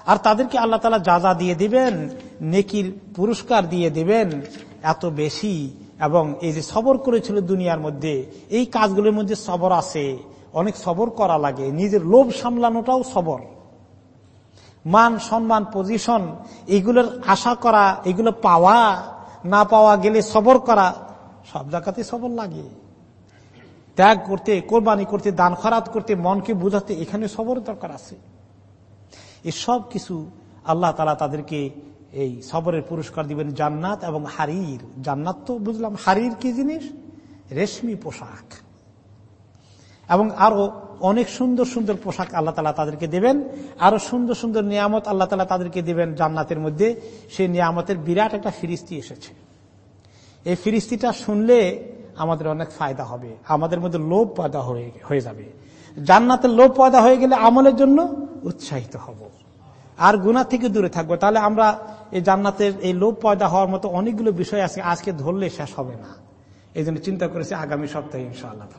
আর তাদেরকে আল্লাহ তালা যা যা দিয়ে দিবেন, নেকির পুরস্কার দিয়ে দিবেন, এত বেশি। এবং এই যে সবর করেছিল দুনিয়ার মধ্যে, এই কাজগুলোর মধ্যে সবর আছে। অনেক সবর করা লাগে। নিজের লোভ সামলানোটাও সবর। মান সম্মান পজিশন এগুলোর আশা করা, এগুলো পাওয়া, না পাওয়া গেলে সবর করা, সব জায়গাতে সবর লাগে। ত্যাগ করতে, কোরবানি করতে, দান খরাত করতে, মনকে বুঝাতে এখানে সবর দরকার আছে। এই সব কিছু আল্লাহ তালা তাদেরকে এই সবরের পুরস্কার দিবেন জান্নাত এবং হারির। জান্নাত তো বুঝলাম হারির কি জিনিস? রেশমি পোশাক। এবং আরও অনেক সুন্দর সুন্দর পোশাক আল্লাহ তালা তাদেরকে দেবেন। আরও সুন্দর সুন্দর নিয়ামত আল্লাহ তালা তাদেরকে দেবেন জান্নাতের মধ্যে। সেই নিয়ামতের বিরাট একটা ফিরিস্তি এসেছে। এই ফিরিস্তিটা শুনলে আমাদের অনেক ফায়দা হবে, আমাদের মধ্যে লোভ পয়দা হয়ে যাবে। জান্নাতের লোভ পয়দা হয়ে গেলে আমলের জন্য উৎসাহিত হব। আর গুণা থেকে দূরে থাকব। তাহলে আমরা এই জান্নাতের এই লোভ পয়দা হওয়ার মতো অনেকগুলো বিষয় আছে আজকে ধরলে শেষ হবে না। এই জন্য চিন্তা করেছি আগামী সপ্তাহে ইনশাআল্লাহ।